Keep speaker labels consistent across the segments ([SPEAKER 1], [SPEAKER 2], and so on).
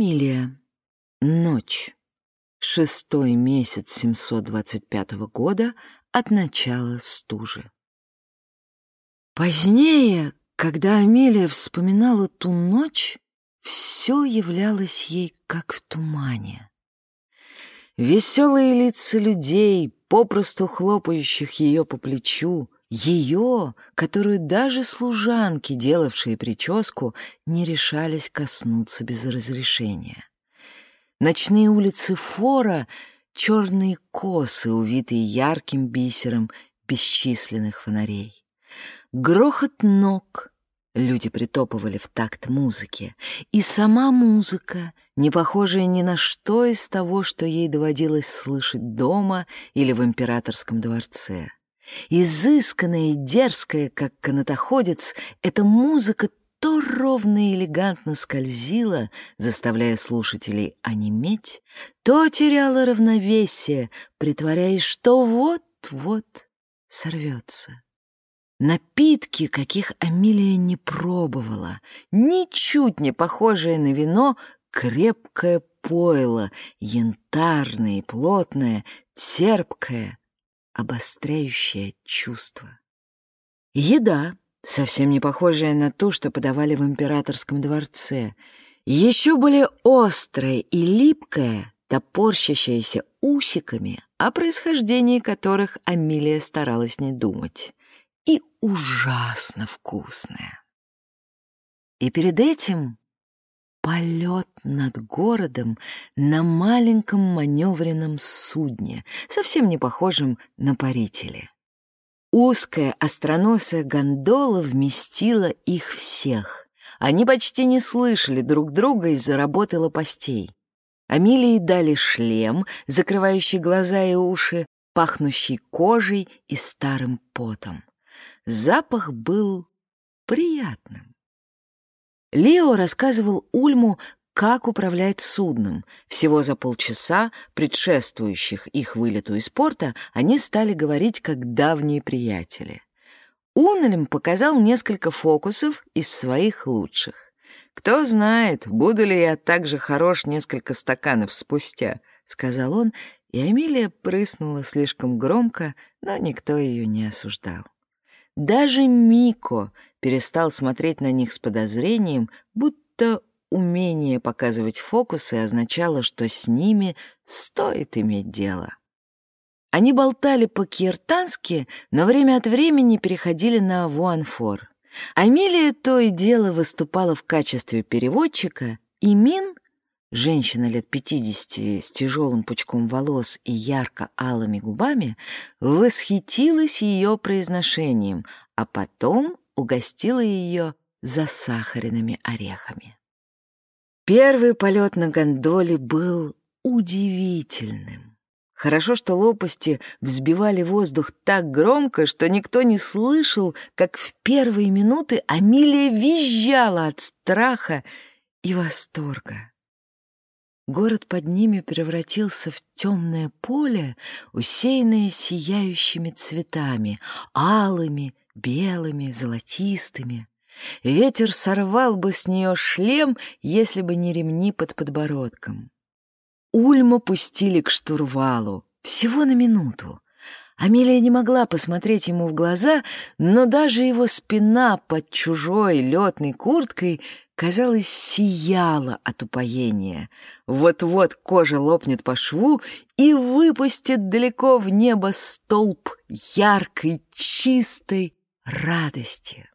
[SPEAKER 1] Амилия. Ночь. Шестой месяц 725 года от начала стужи. Позднее, когда Амелия вспоминала ту ночь, все являлось ей как в тумане. Веселые лица людей, попросту хлопающих ее по плечу, ее, которую даже служанки, делавшие прическу, не решались коснуться без разрешения. Ночные улицы Фора — черные косы, увитые ярким бисером бесчисленных фонарей. Грохот ног, люди притопывали в такт музыки, и сама музыка, не похожая ни на что из того, что ей доводилось слышать дома или в императорском дворце. Изысканная и дерзкая, как канатоходец, эта музыка то ровно и элегантно скользила, заставляя слушателей онеметь, то теряла равновесие, притворяясь, что вот-вот сорвется. Напитки, каких Амилия не пробовала, ничуть не похожее на вино, крепкое пойло, янтарное и плотное, терпкое, обостряющее чувство. Еда, совсем не похожая на ту, что подавали в императорском дворце, еще более острая и липкая, топорщащаяся усиками, о происхождении которых Амилия старалась не думать, и ужасно вкусная. И перед этим полет над городом на маленьком маневренном судне, совсем не похожем на парители. Узкая остроносая гондола вместила их всех. Они почти не слышали друг друга из-за работы лопастей. Амилии дали шлем, закрывающий глаза и уши, пахнущий кожей и старым потом. Запах был приятным. Лео рассказывал Ульму, как управлять судном. Всего за полчаса, предшествующих их вылету из порта, они стали говорить как давние приятели. Унелем показал несколько фокусов из своих лучших. «Кто знает, буду ли я так же хорош несколько стаканов спустя», — сказал он, и Амилия прыснула слишком громко, но никто ее не осуждал. Даже Мико перестал смотреть на них с подозрением, будто умение показывать фокусы означало, что с ними стоит иметь дело. Они болтали по-киртански, но время от времени переходили на вуанфор. Амелия то и дело выступала в качестве переводчика, и Мин Женщина лет пятидесяти с тяжелым пучком волос и ярко-алыми губами восхитилась ее произношением, а потом угостила ее засахаренными орехами. Первый полет на гондоле был удивительным. Хорошо, что лопасти взбивали воздух так громко, что никто не слышал, как в первые минуты Амилия визжала от страха и восторга. Город под ними превратился в темное поле, усеянное сияющими цветами, алыми, белыми, золотистыми. Ветер сорвал бы с нее шлем, если бы не ремни под подбородком. Ульма пустили к штурвалу, всего на минуту. Амелия не могла посмотреть ему в глаза, но даже его спина под чужой летной курткой казалось, сияла от упоения. Вот-вот кожа лопнет по шву и выпустит далеко в небо столб яркой, чистой радости.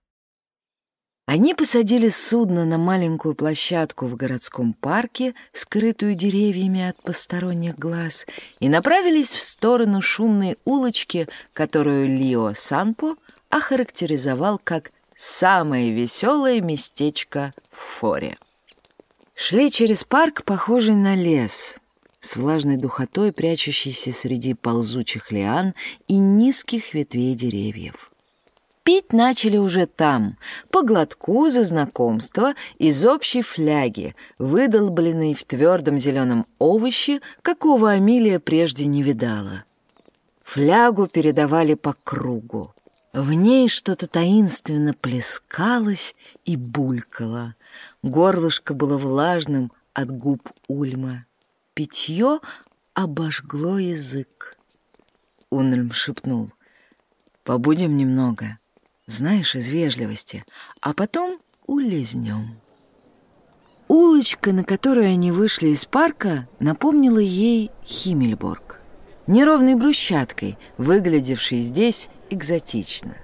[SPEAKER 1] Они посадили судно на маленькую площадку в городском парке, скрытую деревьями от посторонних глаз, и направились в сторону шумной улочки, которую Лио Санпо охарактеризовал как самое веселое местечко в Форе. Шли через парк, похожий на лес, с влажной духотой, прячущейся среди ползучих лиан и низких ветвей деревьев. Пить начали уже там, по глотку за знакомство из общей фляги, выдолбленной в твердом зеленом овоще, какого Амилия прежде не видала. Флягу передавали по кругу. В ней что-то таинственно плескалось и булькало. Горлышко было влажным, от губ Ульма. Питье обожгло язык. Унельм шепнул. «Побудем немного, знаешь, из вежливости, а потом улизнем». Улочка, на которой они вышли из парка, напомнила ей Химмельборг. Неровной брусчаткой, выглядевшей здесь экзотично.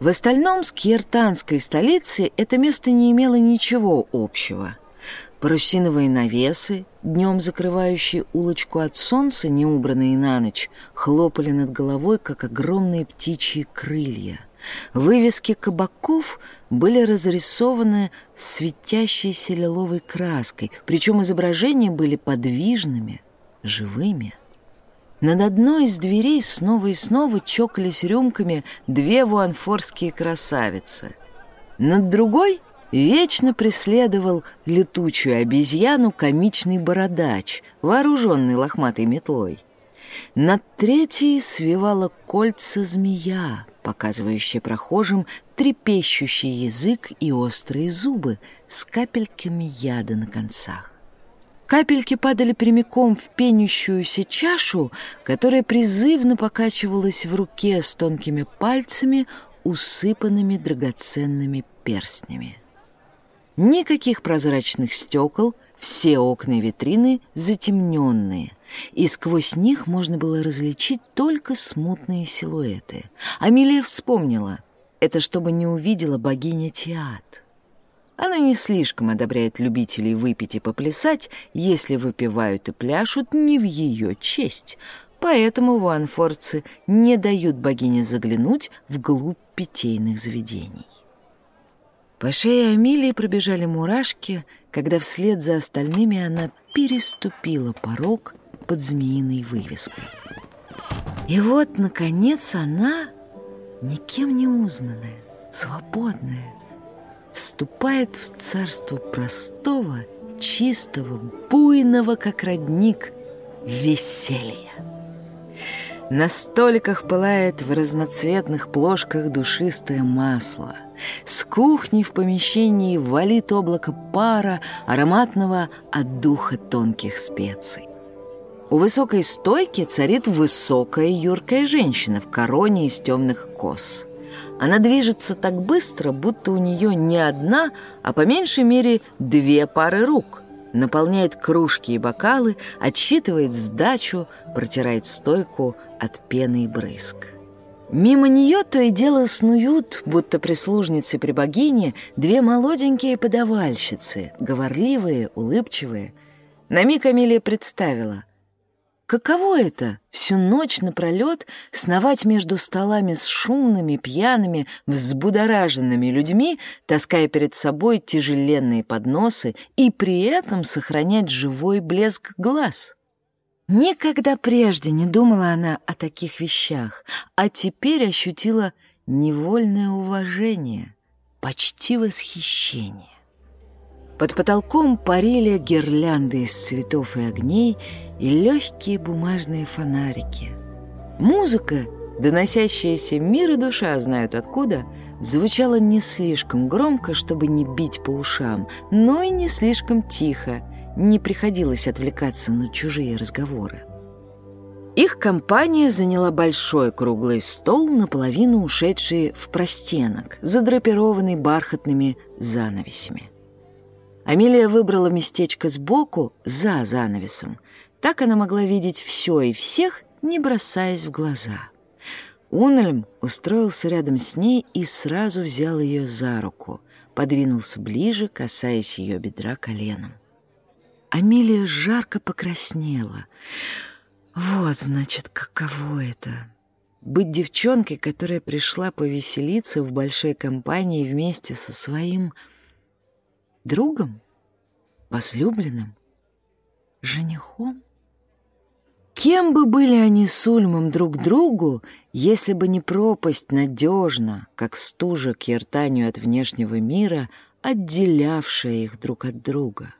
[SPEAKER 1] В остальном с киртанской столицей это место не имело ничего общего. Парусиновые навесы, днем закрывающие улочку от солнца, не убранные на ночь, хлопали над головой, как огромные птичьи крылья — Вывески кабаков были разрисованы светящейся лиловой краской, причем изображения были подвижными, живыми. Над одной из дверей снова и снова чокались рюмками две вуанфорские красавицы. Над другой вечно преследовал летучую обезьяну комичный бородач, вооруженный лохматой метлой. Над третьей свивала кольца змея, показывающая прохожим трепещущий язык и острые зубы с капельками яда на концах. Капельки падали прямиком в пенящуюся чашу, которая призывно покачивалась в руке с тонкими пальцами, усыпанными драгоценными перстнями. Никаких прозрачных стекол, все окна и витрины затемненные, и сквозь них можно было различить только смутные силуэты. Амелия вспомнила, это чтобы не увидела богиня Тиат. Она не слишком одобряет любителей выпить и поплясать, если выпивают и пляшут не в ее честь, поэтому ванфорцы не дают богине заглянуть вглубь питейных заведений. По шее Амелии пробежали мурашки, когда вслед за остальными она переступила порог под змеиной вывеской. И вот, наконец, она, никем не узнанная, свободная, вступает в царство простого, чистого, буйного, как родник, веселья. На столиках пылает в разноцветных плошках душистое масло. С кухни в помещении валит облако пара, ароматного от духа тонких специй. У высокой стойки царит высокая юркая женщина в короне из темных кос. Она движется так быстро, будто у нее не одна, а по меньшей мере две пары рук. Наполняет кружки и бокалы, отсчитывает сдачу, протирает стойку от пены и брызг. Мимо нее то и дело снуют, будто прислужницы при богине, две молоденькие подавальщицы, говорливые, улыбчивые. На миг Амелия представила. Каково это — всю ночь напролет сновать между столами с шумными, пьяными, взбудораженными людьми, таская перед собой тяжеленные подносы и при этом сохранять живой блеск глаз? Никогда прежде не думала она о таких вещах, а теперь ощутила невольное уважение, почти восхищение. Под потолком парили гирлянды из цветов и огней и легкие бумажные фонарики. Музыка, доносящаяся мир и душа знают откуда, звучала не слишком громко, чтобы не бить по ушам, но и не слишком тихо, не приходилось отвлекаться на чужие разговоры. Их компания заняла большой круглый стол, наполовину ушедший в простенок, задрапированный бархатными занавесями. Амелия выбрала местечко сбоку, за занавесом. Так она могла видеть все и всех, не бросаясь в глаза. Унельм устроился рядом с ней и сразу взял ее за руку, подвинулся ближе, касаясь ее бедра коленом. Амелия жарко покраснела. Вот, значит, каково это — быть девчонкой, которая пришла повеселиться в большой компании вместе со своим другом, возлюбленным, женихом. Кем бы были они с Ульмом друг другу, если бы не пропасть надежно, как стужа к ертанию от внешнего мира, отделявшая их друг от друга?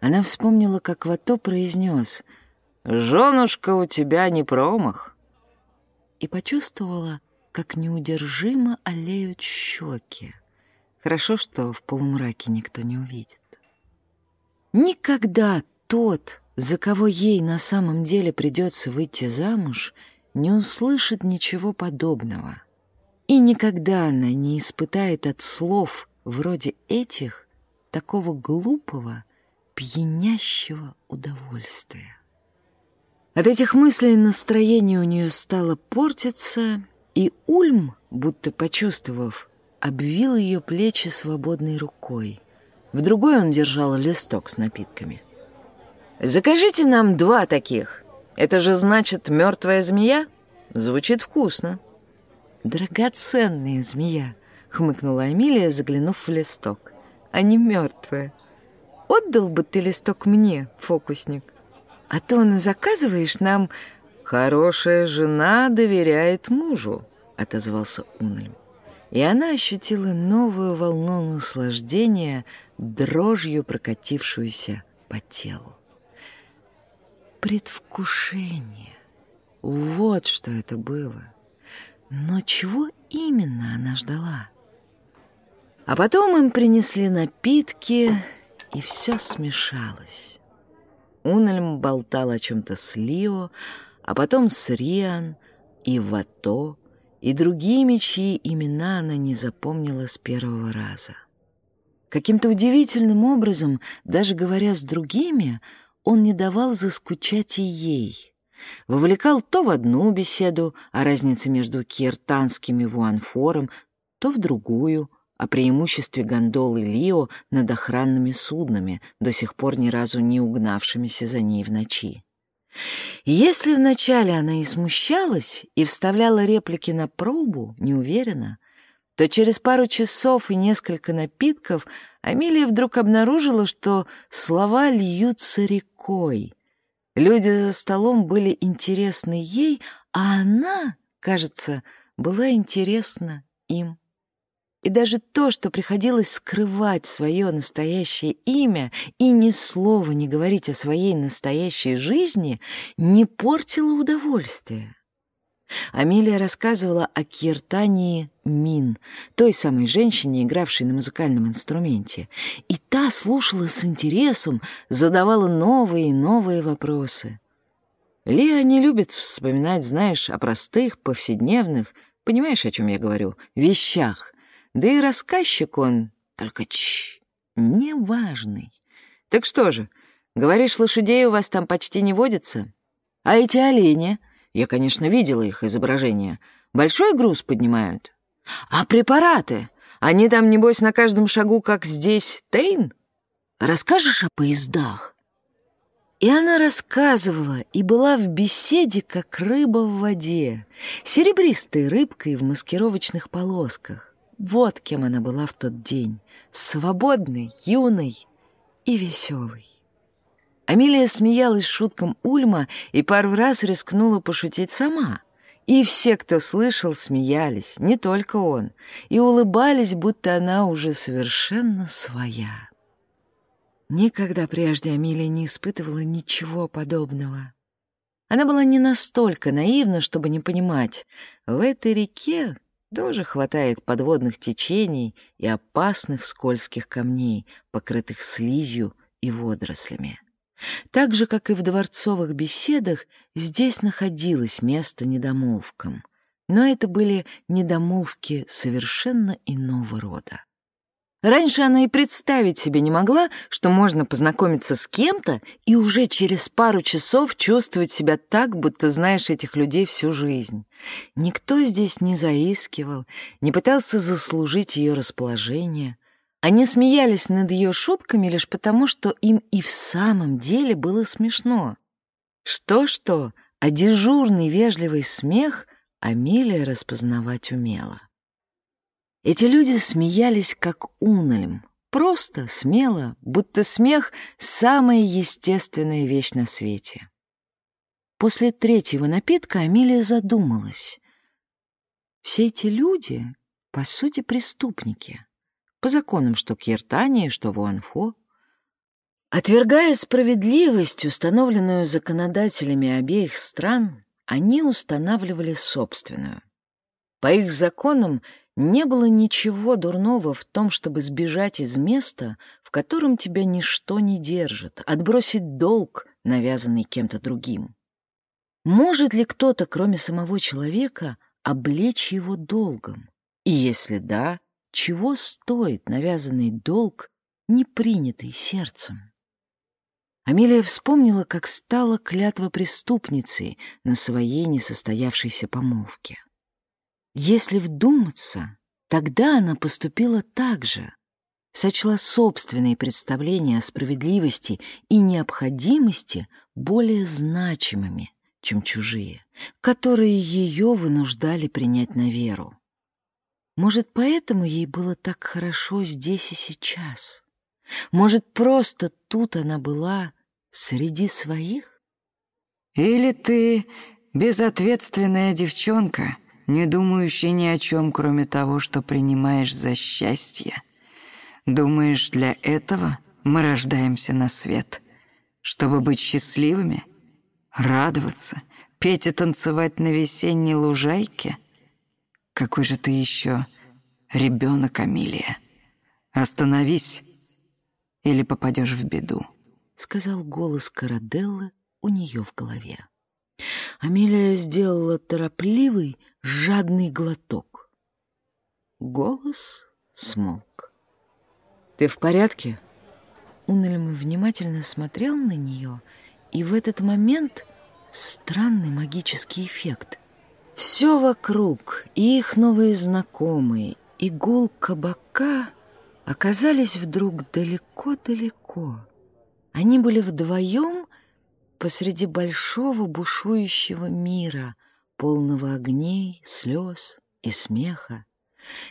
[SPEAKER 1] Она вспомнила, как Вато произнес «Женушка у тебя не промах» и почувствовала, как неудержимо олеют щеки. Хорошо, что в полумраке никто не увидит. Никогда тот, за кого ей на самом деле придется выйти замуж, не услышит ничего подобного. И никогда она не испытает от слов вроде этих такого глупого, пьянящего удовольствия. От этих мыслей настроение у нее стало портиться, и Ульм, будто почувствовав, обвил ее плечи свободной рукой. В другой он держал листок с напитками. «Закажите нам два таких. Это же значит мертвая змея? Звучит вкусно». «Драгоценная змея», — хмыкнула Амилия, заглянув в листок. «А не мертвая. Отдал бы ты листок мне, фокусник. А то на заказываешь нам...» «Хорошая жена доверяет мужу», — отозвался Унельм. И она ощутила новую волну наслаждения, дрожью прокатившуюся по телу. Предвкушение. Вот что это было. Но чего именно она ждала? А потом им принесли напитки, и все смешалось. Унельм болтал о чем-то с Лио, а потом с Риан и Вато, и другими, чьи имена она не запомнила с первого раза. Каким-то удивительным образом, даже говоря с другими, он не давал заскучать и ей. Вовлекал то в одну беседу о разнице между киртанским и вуанфором, то в другую — о преимуществе гондолы Лио над охранными суднами, до сих пор ни разу не угнавшимися за ней в ночи. Если вначале она и смущалась, и вставляла реплики на пробу, неуверенно, то через пару часов и несколько напитков Амелия вдруг обнаружила, что слова льются рекой. Люди за столом были интересны ей, а она, кажется, была интересна им. И даже то, что приходилось скрывать свое настоящее имя и ни слова не говорить о своей настоящей жизни, не портило удовольствия. Амелия рассказывала о Киртании Мин, той самой женщине, игравшей на музыкальном инструменте. И та слушала с интересом, задавала новые и новые вопросы. Лия не любит вспоминать, знаешь, о простых, повседневных, понимаешь, о чем я говорю, вещах — да и рассказчик он, только ч, неважный. Так что же, говоришь, лошадей у вас там почти не водится? А эти олени? Я, конечно, видела их изображение. Большой груз поднимают? А препараты? Они там, небось, на каждом шагу, как здесь, Тейн? Расскажешь о поездах? И она рассказывала и была в беседе, как рыба в воде, серебристой рыбкой в маскировочных полосках. Вот кем она была в тот день. Свободной, юной и веселой. Амелия смеялась шуткам Ульма и пару раз рискнула пошутить сама. И все, кто слышал, смеялись, не только он, и улыбались, будто она уже совершенно своя. Никогда прежде Амелия не испытывала ничего подобного. Она была не настолько наивна, чтобы не понимать, в этой реке тоже хватает подводных течений и опасных скользких камней, покрытых слизью и водорослями. Так же, как и в дворцовых беседах, здесь находилось место недомолвкам. Но это были недомолвки совершенно иного рода. Раньше она и представить себе не могла, что можно познакомиться с кем-то и уже через пару часов чувствовать себя так, будто знаешь этих людей всю жизнь. Никто здесь не заискивал, не пытался заслужить ее расположение. Они смеялись над ее шутками лишь потому, что им и в самом деле было смешно. Что-что, а дежурный вежливый смех Амелия распознавать умела. Эти люди смеялись, как унольм, просто, смело, будто смех — самая естественная вещь на свете. После третьего напитка Амелия задумалась. Все эти люди, по сути, преступники. По законам что Киртании, что Вуанфо. Отвергая справедливость, установленную законодателями обеих стран, они устанавливали собственную. По их законам не было ничего дурного в том, чтобы сбежать из места, в котором тебя ничто не держит, отбросить долг, навязанный кем-то другим. Может ли кто-то, кроме самого человека, облечь его долгом? И если да, чего стоит навязанный долг, не принятый сердцем? Амелия вспомнила, как стала клятва преступницей на своей несостоявшейся помолвке. Если вдуматься, тогда она поступила так же, сочла собственные представления о справедливости и необходимости более значимыми, чем чужие, которые ее вынуждали принять на веру. Может, поэтому ей было так хорошо здесь и сейчас? Может, просто тут она была среди своих?
[SPEAKER 2] Или ты безответственная девчонка, не думающая ни о чем, кроме того, что принимаешь за счастье. Думаешь, для этого мы рождаемся на свет, чтобы быть счастливыми, радоваться, петь и танцевать на весенней лужайке? Какой же ты еще ребенок, Амилия? Остановись, или попадешь в беду», —
[SPEAKER 1] сказал голос Караделлы у нее в голове. Амелия сделала торопливый, жадный глоток. Голос смолк. «Ты в порядке?» Унельм внимательно смотрел на нее, и в этот момент странный магический эффект. Все вокруг, и их новые знакомые, и гул кабака оказались вдруг далеко-далеко. Они были вдвоем посреди большого бушующего мира, полного огней, слез и смеха.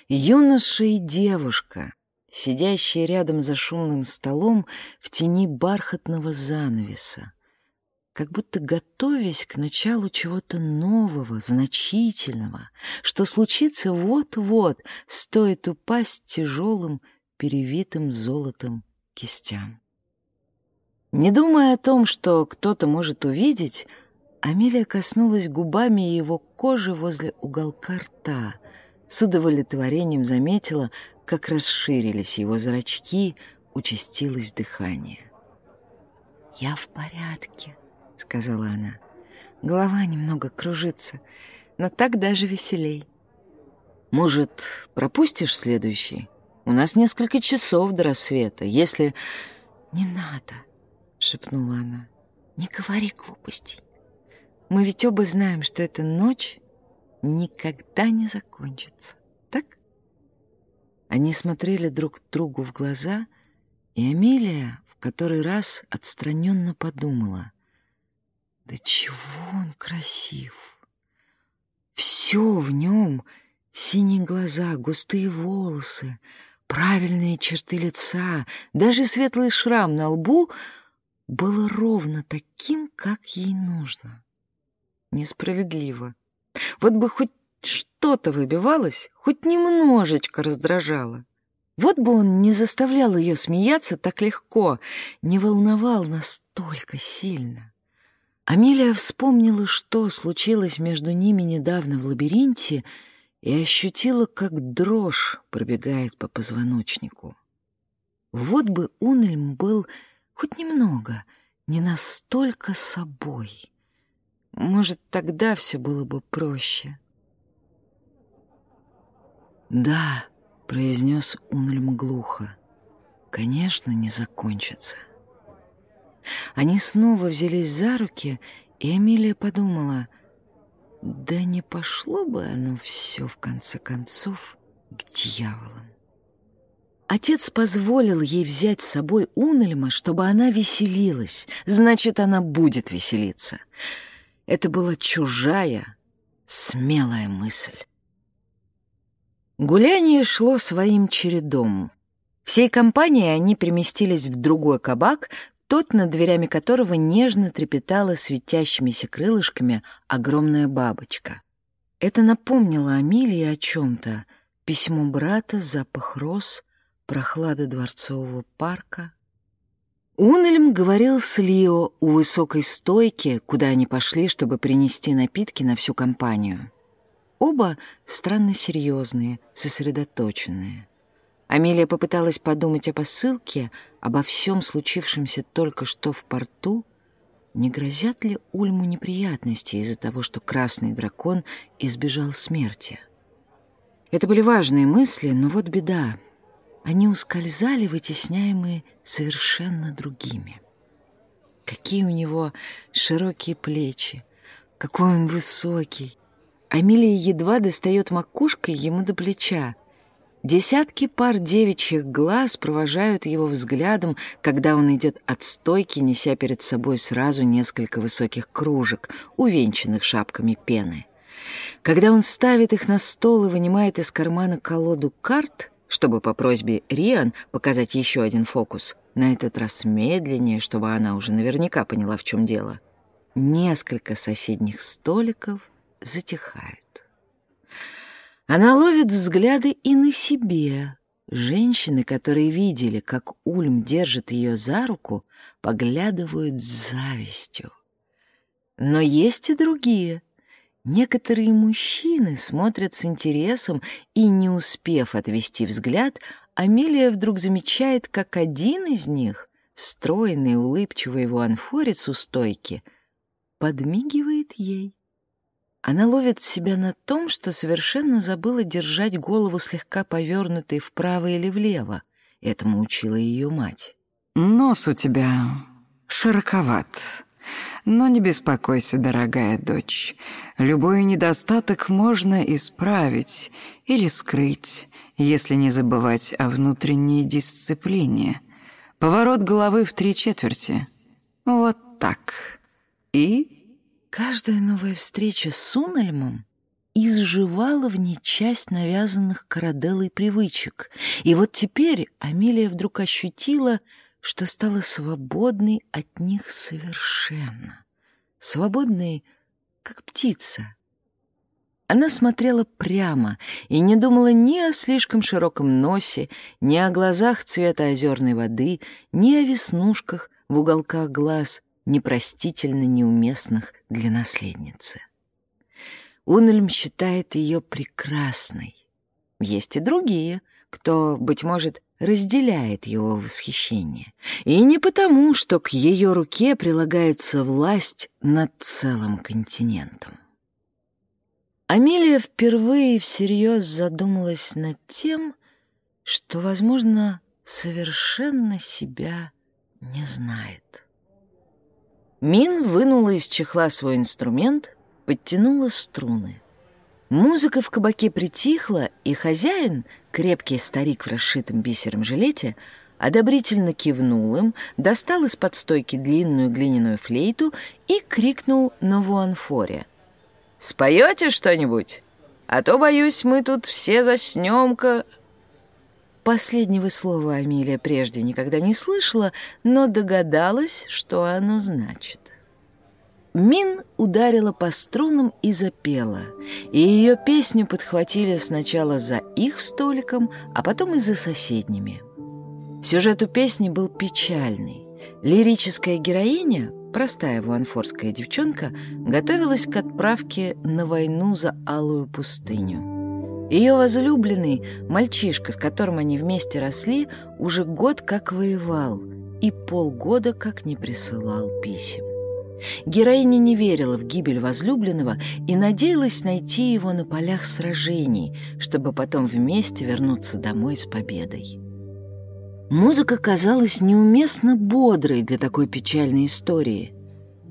[SPEAKER 1] Юноша и девушка, сидящие рядом за шумным столом в тени бархатного занавеса, как будто готовясь к началу чего-то нового, значительного, что случится вот-вот, стоит упасть тяжелым перевитым золотом кистям. Не думая о том, что кто-то может увидеть, Амелия коснулась губами его кожи возле уголка рта, с удовлетворением заметила, как расширились его зрачки, участилось дыхание. «Я в порядке», — сказала она. «Голова немного кружится, но так даже веселей». «Может, пропустишь следующий?» У нас несколько часов до рассвета. Если...» «Не надо», — шепнула она. «Не говори глупостей. Мы ведь оба знаем, что эта ночь никогда не закончится, так?» Они смотрели друг другу в глаза, и Амелия в который раз отстраненно подумала. «Да чего он красив! Все в нем — синие глаза, густые волосы, Правильные черты лица, даже светлый шрам на лбу было ровно таким, как ей нужно. Несправедливо. Вот бы хоть что-то выбивалось, хоть немножечко раздражало. Вот бы он не заставлял ее смеяться так легко, не волновал настолько сильно. Амелия вспомнила, что случилось между ними недавно в лабиринте, и ощутила, как дрожь пробегает по позвоночнику. Вот бы Унельм был хоть немного, не настолько собой. Может, тогда все было бы проще. «Да», — произнес Унельм глухо, — «конечно, не закончится». Они снова взялись за руки, и Эмилия подумала — да не пошло бы оно все, в конце концов, к дьяволам. Отец позволил ей взять с собой Унельма, чтобы она веселилась. Значит, она будет веселиться. Это была чужая, смелая мысль. Гуляние шло своим чередом. Всей компанией они переместились в другой кабак, тот, над дверями которого нежно трепетала светящимися крылышками огромная бабочка. Это напомнило Амилии о чем-то. Письмо брата, запах роз, прохлада дворцового парка. Унельм говорил с Лио у высокой стойки, куда они пошли, чтобы принести напитки на всю компанию. Оба странно серьезные, сосредоточенные. Амелия попыталась подумать о посылке, обо всем случившемся только что в порту. Не грозят ли Ульму неприятности из-за того, что красный дракон избежал смерти? Это были важные мысли, но вот беда. Они ускользали, вытесняемые совершенно другими. Какие у него широкие плечи, какой он высокий. Амелия едва достает макушкой ему до плеча. Десятки пар девичьих глаз провожают его взглядом, когда он идет от стойки, неся перед собой сразу несколько высоких кружек, увенчанных шапками пены. Когда он ставит их на стол и вынимает из кармана колоду карт, чтобы по просьбе Риан показать еще один фокус, на этот раз медленнее, чтобы она уже наверняка поняла, в чем дело, несколько соседних столиков затихают. Она ловит взгляды и на себе. Женщины, которые видели, как Ульм держит ее за руку, поглядывают с завистью. Но есть и другие. Некоторые мужчины смотрят с интересом, и, не успев отвести взгляд, Амелия вдруг замечает, как один из них, стройный, улыбчивый его анфорец у стойки, подмигивает ей. Она ловит себя на том, что совершенно забыла держать голову слегка повернутой вправо или влево. Этому учила ее мать.
[SPEAKER 2] «Нос у тебя широковат. Но не беспокойся, дорогая дочь. Любой недостаток можно исправить или скрыть, если не забывать о внутренней дисциплине. Поворот головы в три четверти. Вот так. И
[SPEAKER 1] Каждая новая встреча с Унельмом изживала в ней часть навязанных Караделлой привычек. И вот теперь Амелия вдруг ощутила, что стала свободной от них совершенно. Свободной, как птица. Она смотрела прямо и не думала ни о слишком широком носе, ни о глазах цвета озерной воды, ни о веснушках в уголках глаз — непростительно неуместных для наследницы. Унельм считает ее прекрасной. Есть и другие, кто, быть может, разделяет его восхищение. И не потому, что к ее руке прилагается власть над целым континентом. Амелия впервые всерьез задумалась над тем, что, возможно, совершенно себя не знает. Мин вынула из чехла свой инструмент, подтянула струны. Музыка в кабаке притихла, и хозяин, крепкий старик в расшитом бисером жилете, одобрительно кивнул им, достал из-под стойки длинную глиняную флейту и крикнул на вуанфоре. «Споете что-нибудь? А то, боюсь, мы тут все заснем-ка...» Последнего слова Амелия прежде никогда не слышала, но догадалась, что оно значит. Мин ударила по струнам и запела, и ее песню подхватили сначала за их столиком, а потом и за соседними. Сюжет у песни был печальный. Лирическая героиня, простая вуанфорская девчонка, готовилась к отправке на войну за Алую пустыню. Ее возлюбленный, мальчишка, с которым они вместе росли, уже год как воевал и полгода как не присылал писем. Героиня не верила в гибель возлюбленного и надеялась найти его на полях сражений, чтобы потом вместе вернуться домой с победой. Музыка казалась неуместно бодрой для такой печальной истории —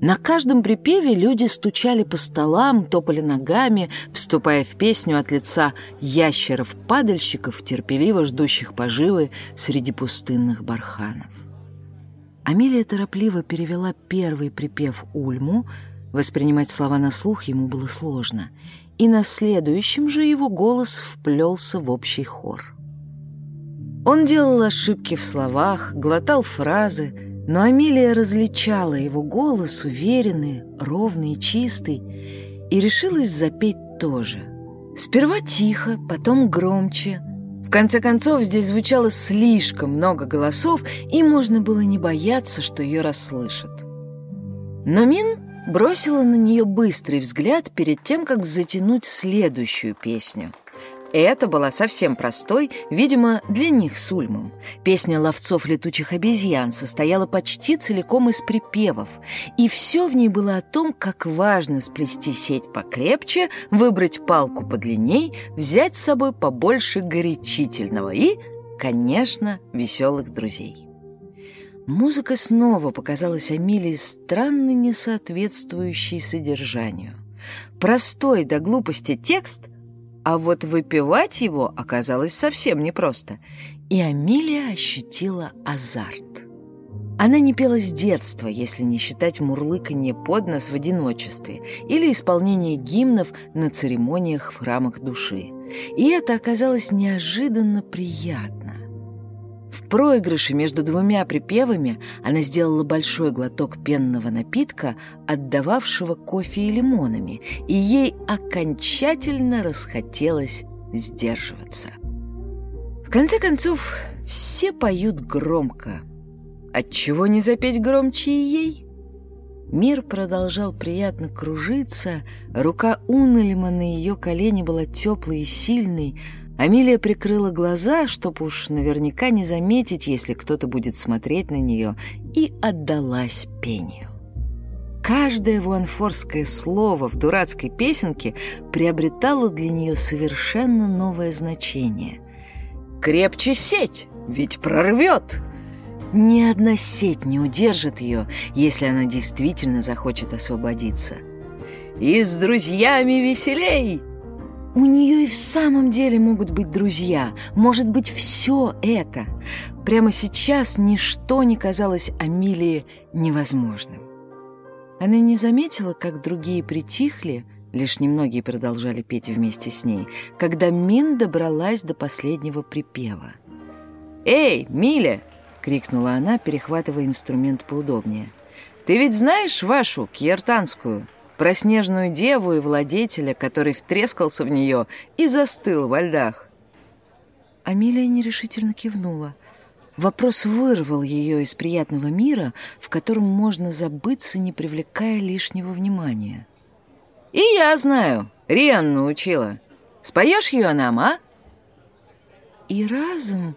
[SPEAKER 1] на каждом припеве люди стучали по столам, топали ногами, вступая в песню от лица ящеров-падальщиков, терпеливо ждущих поживы среди пустынных барханов. Амелия торопливо перевела первый припев Ульму, воспринимать слова на слух ему было сложно, и на следующем же его голос вплелся в общий хор. Он делал ошибки в словах, глотал фразы, но Амелия различала его голос, уверенный, ровный и чистый, и решилась запеть тоже. Сперва тихо, потом громче. В конце концов, здесь звучало слишком много голосов, и можно было не бояться, что ее расслышат. Но Мин бросила на нее быстрый взгляд перед тем, как затянуть следующую песню. Это была совсем простой, видимо, для них с Ульмом. Песня ловцов летучих обезьян состояла почти целиком из припевов, и все в ней было о том, как важно сплести сеть покрепче, выбрать палку подлинней, взять с собой побольше горячительного и, конечно, веселых друзей. Музыка снова показалась Амилии странно несоответствующей содержанию. Простой до глупости текст — а вот выпивать его оказалось совсем непросто, и Амилия ощутила азарт. Она не пела с детства, если не считать мурлыканье под нос в одиночестве или исполнение гимнов на церемониях в храмах души. И это оказалось неожиданно приятно. В проигрыше между двумя припевами она сделала большой глоток пенного напитка, отдававшего кофе и лимонами, и ей окончательно расхотелось сдерживаться. В конце концов, все поют громко. Отчего не запеть громче и ей? Мир продолжал приятно кружиться, рука Уннельма на ее колени была теплой и сильной, Амилия прикрыла глаза, чтобы уж наверняка не заметить, если кто-то будет смотреть на нее, и отдалась пению. Каждое вуанфорское слово в дурацкой песенке приобретало для нее совершенно новое значение. «Крепче сеть, ведь прорвет!» Ни одна сеть не удержит ее, если она действительно захочет освободиться. «И с друзьями веселей!» У нее и в самом деле могут быть друзья, может быть, все это. Прямо сейчас ничто не казалось Амилии невозможным. Она не заметила, как другие притихли, лишь немногие продолжали петь вместе с ней, когда Мин добралась до последнего припева. «Эй, Миля!» — крикнула она, перехватывая инструмент поудобнее. «Ты ведь знаешь вашу, кьертанскую?» Про снежную деву и владетеля, который втрескался в нее и застыл во льдах. Амилия нерешительно кивнула. Вопрос вырвал ее из приятного мира, в котором можно забыться, не привлекая лишнего внимания. «И я знаю, Рианна учила. Споешь ее нам, а?» И разом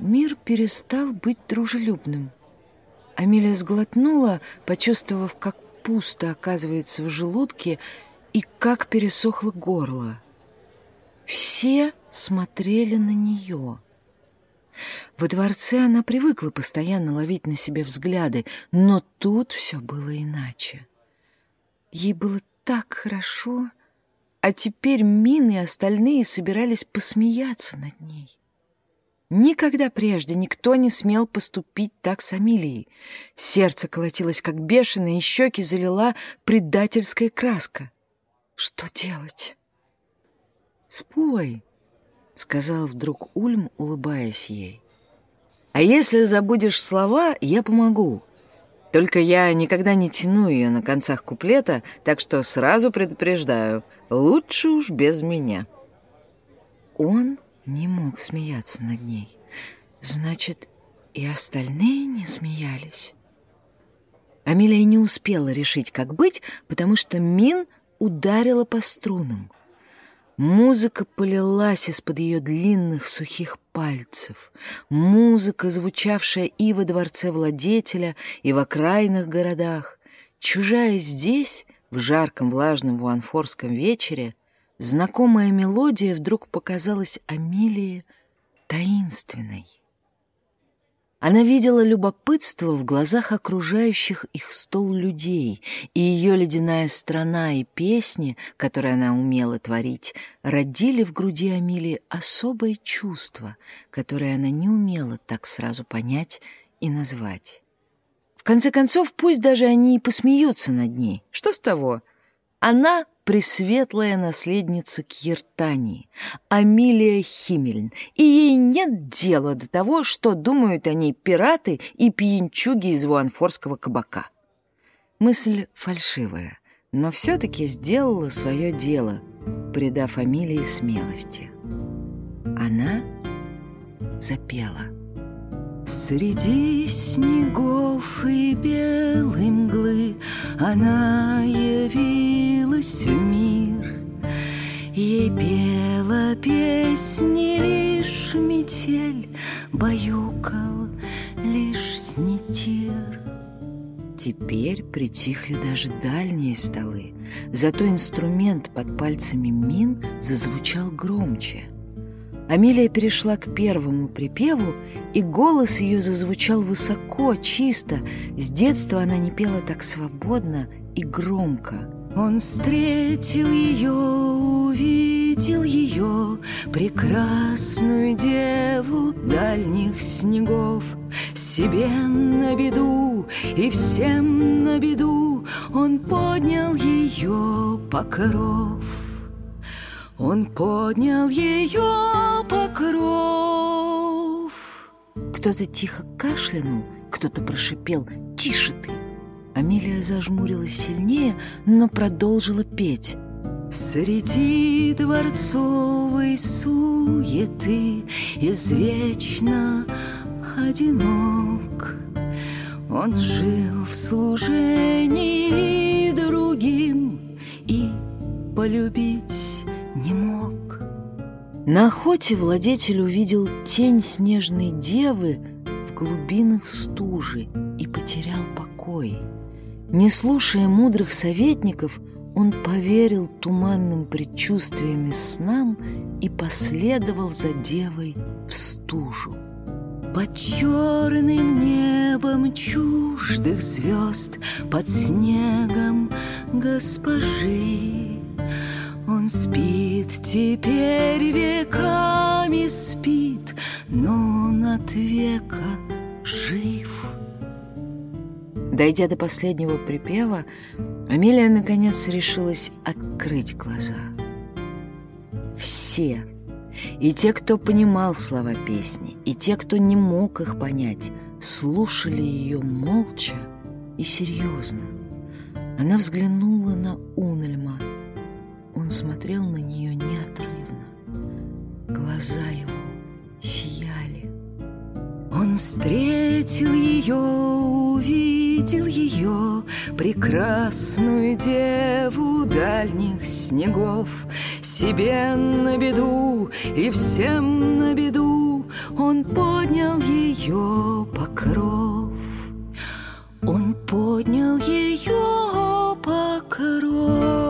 [SPEAKER 1] мир перестал быть дружелюбным. Амилия сглотнула, почувствовав, как пусто оказывается в желудке и как пересохло горло. Все смотрели на нее. Во дворце она привыкла постоянно ловить на себе взгляды, но тут все было иначе. Ей было так хорошо, а теперь Мин и остальные собирались посмеяться над ней. Никогда прежде никто не смел поступить так с Амилией. Сердце колотилось, как бешеное, и щеки залила предательская краска. Что делать? «Спой», — сказал вдруг Ульм, улыбаясь ей. «А если забудешь слова, я помогу. Только я никогда не тяну ее на концах куплета, так что сразу предупреждаю, лучше уж без меня». Он не мог смеяться над ней. Значит, и остальные не смеялись. Амелия не успела решить, как быть, потому что Мин ударила по струнам. Музыка полилась из-под ее длинных сухих пальцев. Музыка, звучавшая и во дворце владетеля, и в окраинных городах. Чужая здесь, в жарком влажном вуанфорском вечере, Знакомая мелодия вдруг показалась Амелии таинственной. Она видела любопытство в глазах окружающих их стол людей, и ее ледяная страна и песни, которые она умела творить, родили в груди Амилии особое чувство, которое она не умела так сразу понять и назвать. В конце концов, пусть даже они и посмеются над ней. Что с того? Она пресветлая наследница Киртании, Амилия Химмельн, и ей нет дела до того, что думают о ней пираты и пьянчуги из вуанфорского кабака. Мысль фальшивая, но все-таки сделала свое дело, придав Амилии смелости. Она запела. Среди снегов и белой мглы Она явилась в мир. Ей пела песни лишь метель Баюкал лишь снитир. Теперь притихли даже дальние столы, зато инструмент под пальцами Мин зазвучал громче. Амелия перешла к первому припеву, и голос ее зазвучал высоко, чисто. С детства она не пела так свободно и громко. Он встретил ее, увидел ее, Прекрасную деву дальних снегов, Себе на беду и всем на беду Он поднял ее покров. Он поднял ее покров. Кто-то тихо кашлянул, кто-то прошипел «Тише ты!» Амелия зажмурилась сильнее, но продолжила петь. Среди дворцовой суеты извечно одинок Он жил в служении другим И полюбить не мог На охоте владетель увидел тень снежной девы В глубинах стужи и потерял покой Не слушая мудрых советников, он поверил туманным предчувствиям и снам и последовал за девой в стужу. Под черным небом чуждых звезд, Под снегом госпожи. Он спит теперь веками спит, Но он от века жив. Дойдя до последнего припева, Амелия наконец решилась открыть глаза. Все и те, кто понимал слова песни, и те, кто не мог их понять, слушали ее молча и серьезно. Она взглянула на Унельма. Он смотрел на нее неотрывно. Глаза его сияли. Он встретил ее, увидел ее, Прекрасную деву дальних снегов, Себе на беду и всем на беду Он поднял ее покров. Он поднял ее покров.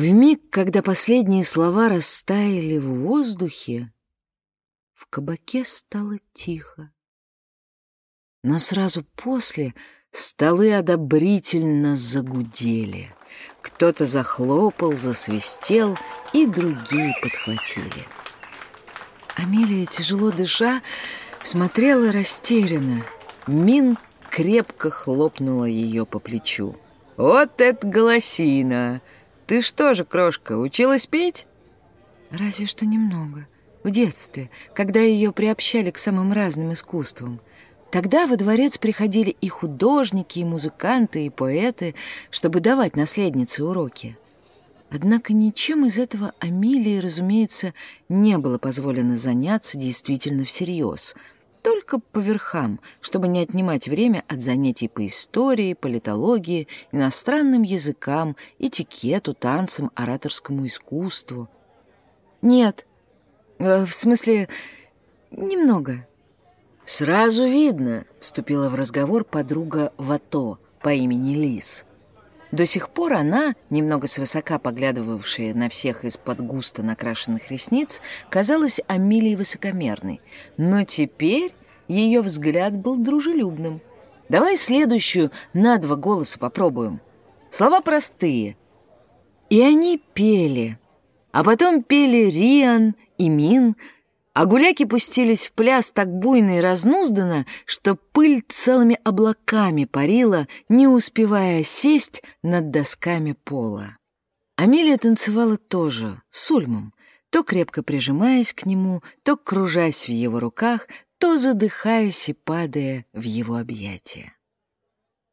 [SPEAKER 1] В миг, когда последние слова растаяли в воздухе, в кабаке стало тихо. Но сразу после столы одобрительно загудели. Кто-то захлопал, засвистел, и другие подхватили. Амелия, тяжело дыша, смотрела растерянно. Мин крепко хлопнула ее по плечу. «Вот это голосина! Ты что же, крошка, училась петь?» «Разве что немного. В детстве, когда ее приобщали к самым разным искусствам. Тогда во дворец приходили и художники, и музыканты, и поэты, чтобы давать наследнице уроки. Однако ничем из этого Амилии, разумеется, не было позволено заняться действительно всерьез, только по верхам, чтобы не отнимать время от занятий по истории, политологии, иностранным языкам, этикету, танцам, ораторскому искусству. Нет, э, в смысле, немного. «Сразу видно», — вступила в разговор подруга Вато по имени Лис. До сих пор она, немного свысока поглядывавшая на всех из-под густо накрашенных ресниц, казалась Амилией высокомерной. Но теперь ее взгляд был дружелюбным. «Давай следующую на два голоса попробуем. Слова простые». И они пели. А потом пели Риан и Мин — а гуляки пустились в пляс так буйно и разнузданно, что пыль целыми облаками парила, не успевая сесть над досками пола. Амелия танцевала тоже, с Ульмом, то крепко прижимаясь к нему, то кружась в его руках, то задыхаясь и падая в его объятия.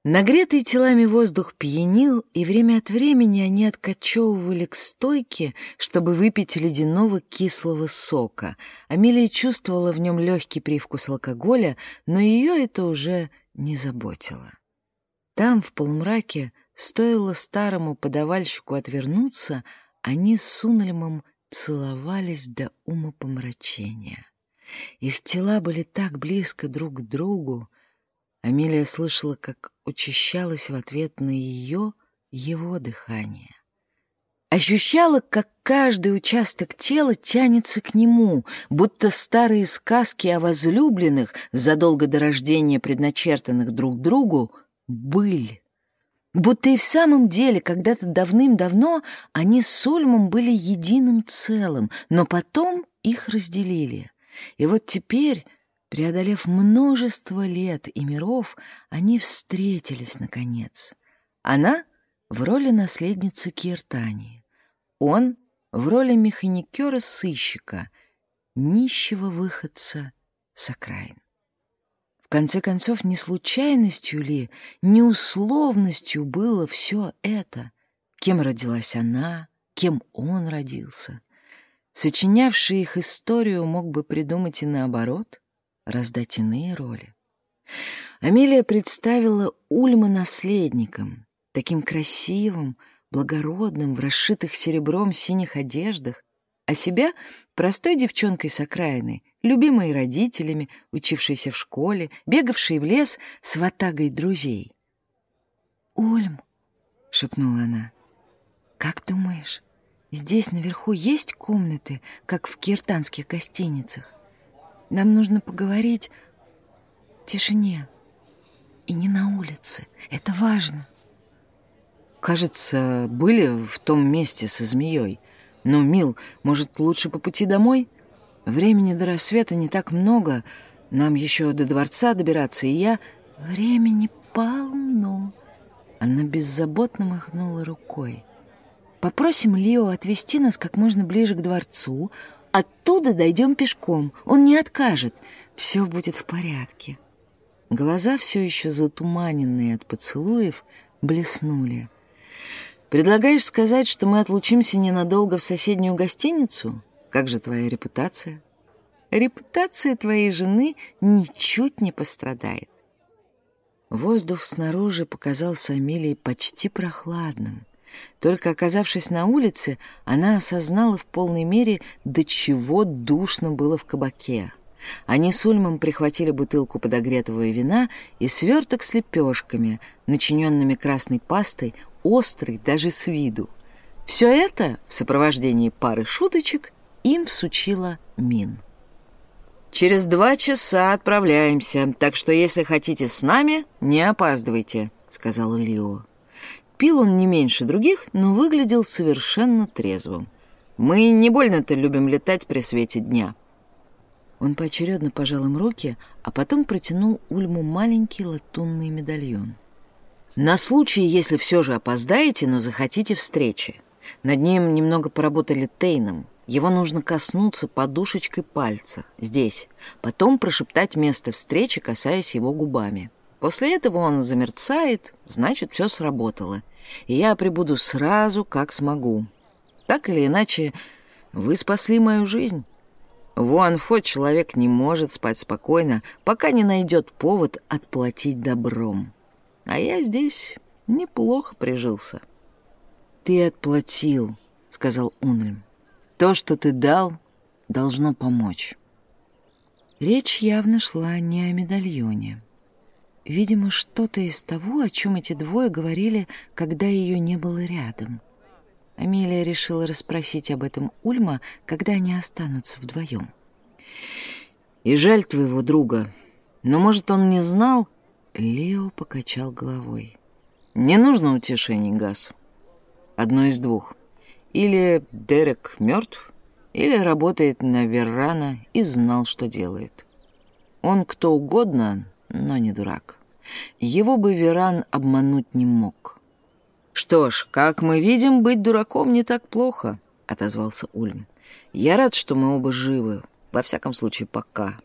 [SPEAKER 1] Нагретый телами воздух пьянил, и время от времени они откачевывали к стойке, чтобы выпить ледяного кислого сока. Амелия чувствовала в нем легкий привкус алкоголя, но ее это уже не заботило. Там, в полумраке, стоило старому подавальщику отвернуться, они с Унельмом целовались до умопомрачения. Их тела были так близко друг к другу. Амелия слышала, как учащалось в ответ на ее его дыхание. Ощущала, как каждый участок тела тянется к нему, будто старые сказки о возлюбленных, задолго до рождения предначертанных друг другу, были. Будто и в самом деле когда-то давным-давно они с Сольмом были единым целым, но потом их разделили. И вот теперь, преодолев множество лет и миров, они встретились наконец. Она в роли наследницы Киртании, он в роли механикера-сыщика, нищего выходца с окраин. В конце концов, не случайностью ли, не условностью было все это? Кем родилась она, кем он родился? Сочинявший их историю мог бы придумать и наоборот, раздать иные роли. Амелия представила Ульма наследником, таким красивым, благородным, в расшитых серебром синих одеждах, а себя простой девчонкой с окраины, любимой родителями, учившейся в школе, бегавшей в лес с ватагой друзей. «Ульм», — шепнула она, — «как думаешь, здесь наверху есть комнаты, как в киртанских гостиницах? Нам нужно поговорить в тишине и не на улице. Это важно».
[SPEAKER 2] «Кажется, были в том месте со змеей», «Ну, Мил, может, лучше по пути домой? Времени до рассвета не так много. Нам еще до дворца добираться, и я...»
[SPEAKER 1] «Времени полно». Она беззаботно махнула рукой. «Попросим Лео отвезти нас как можно ближе к дворцу. Оттуда дойдем пешком. Он не откажет. Все будет в порядке». Глаза, все еще затуманенные от поцелуев, блеснули.
[SPEAKER 2] Предлагаешь сказать, что мы отлучимся ненадолго в соседнюю гостиницу? Как же твоя репутация?
[SPEAKER 1] Репутация твоей жены ничуть не пострадает.
[SPEAKER 2] Воздух снаружи показался Амелии почти прохладным. Только оказавшись на улице, она осознала в полной мере, до чего душно было в кабаке. Они с Ульмом прихватили бутылку подогретого вина и сверток с лепешками, начиненными красной пастой, острый даже с виду. Все это в сопровождении пары шуточек им всучила Мин. «Через два часа отправляемся, так что если хотите с нами, не опаздывайте», — сказал Лио. Пил он не меньше других, но выглядел совершенно трезвым. «Мы не больно-то любим летать при свете дня». Он поочередно пожал им руки, а потом протянул Ульму маленький латунный медальон. На случай, если все же опоздаете, но захотите встречи. Над ним немного поработали Тейном. Его нужно коснуться подушечкой пальца, здесь. Потом прошептать место встречи, касаясь его губами. После этого он замерцает, значит, все сработало. И я прибуду сразу, как смогу. Так или иначе, вы спасли мою жизнь. В Уанфо человек не может спать спокойно, пока не найдет повод отплатить добром. А я здесь неплохо прижился. «Ты отплатил», — сказал Унрим. «То, что ты дал, должно помочь».
[SPEAKER 1] Речь явно шла не о медальоне. Видимо, что-то из того, о чем эти двое говорили, когда ее не было рядом. Амелия решила расспросить об этом Ульма, когда они останутся вдвоем.
[SPEAKER 2] «И жаль твоего друга, но, может, он не знал, Лео покачал головой. «Не нужно утешений, Газ. Одно из двух. Или Дерек мертв, или работает на Веррана и знал, что делает. Он кто угодно, но не дурак. Его бы Веран обмануть не мог». «Что ж, как мы видим, быть дураком не так плохо», — отозвался Ульм. «Я рад, что мы оба живы, во всяком случае, пока.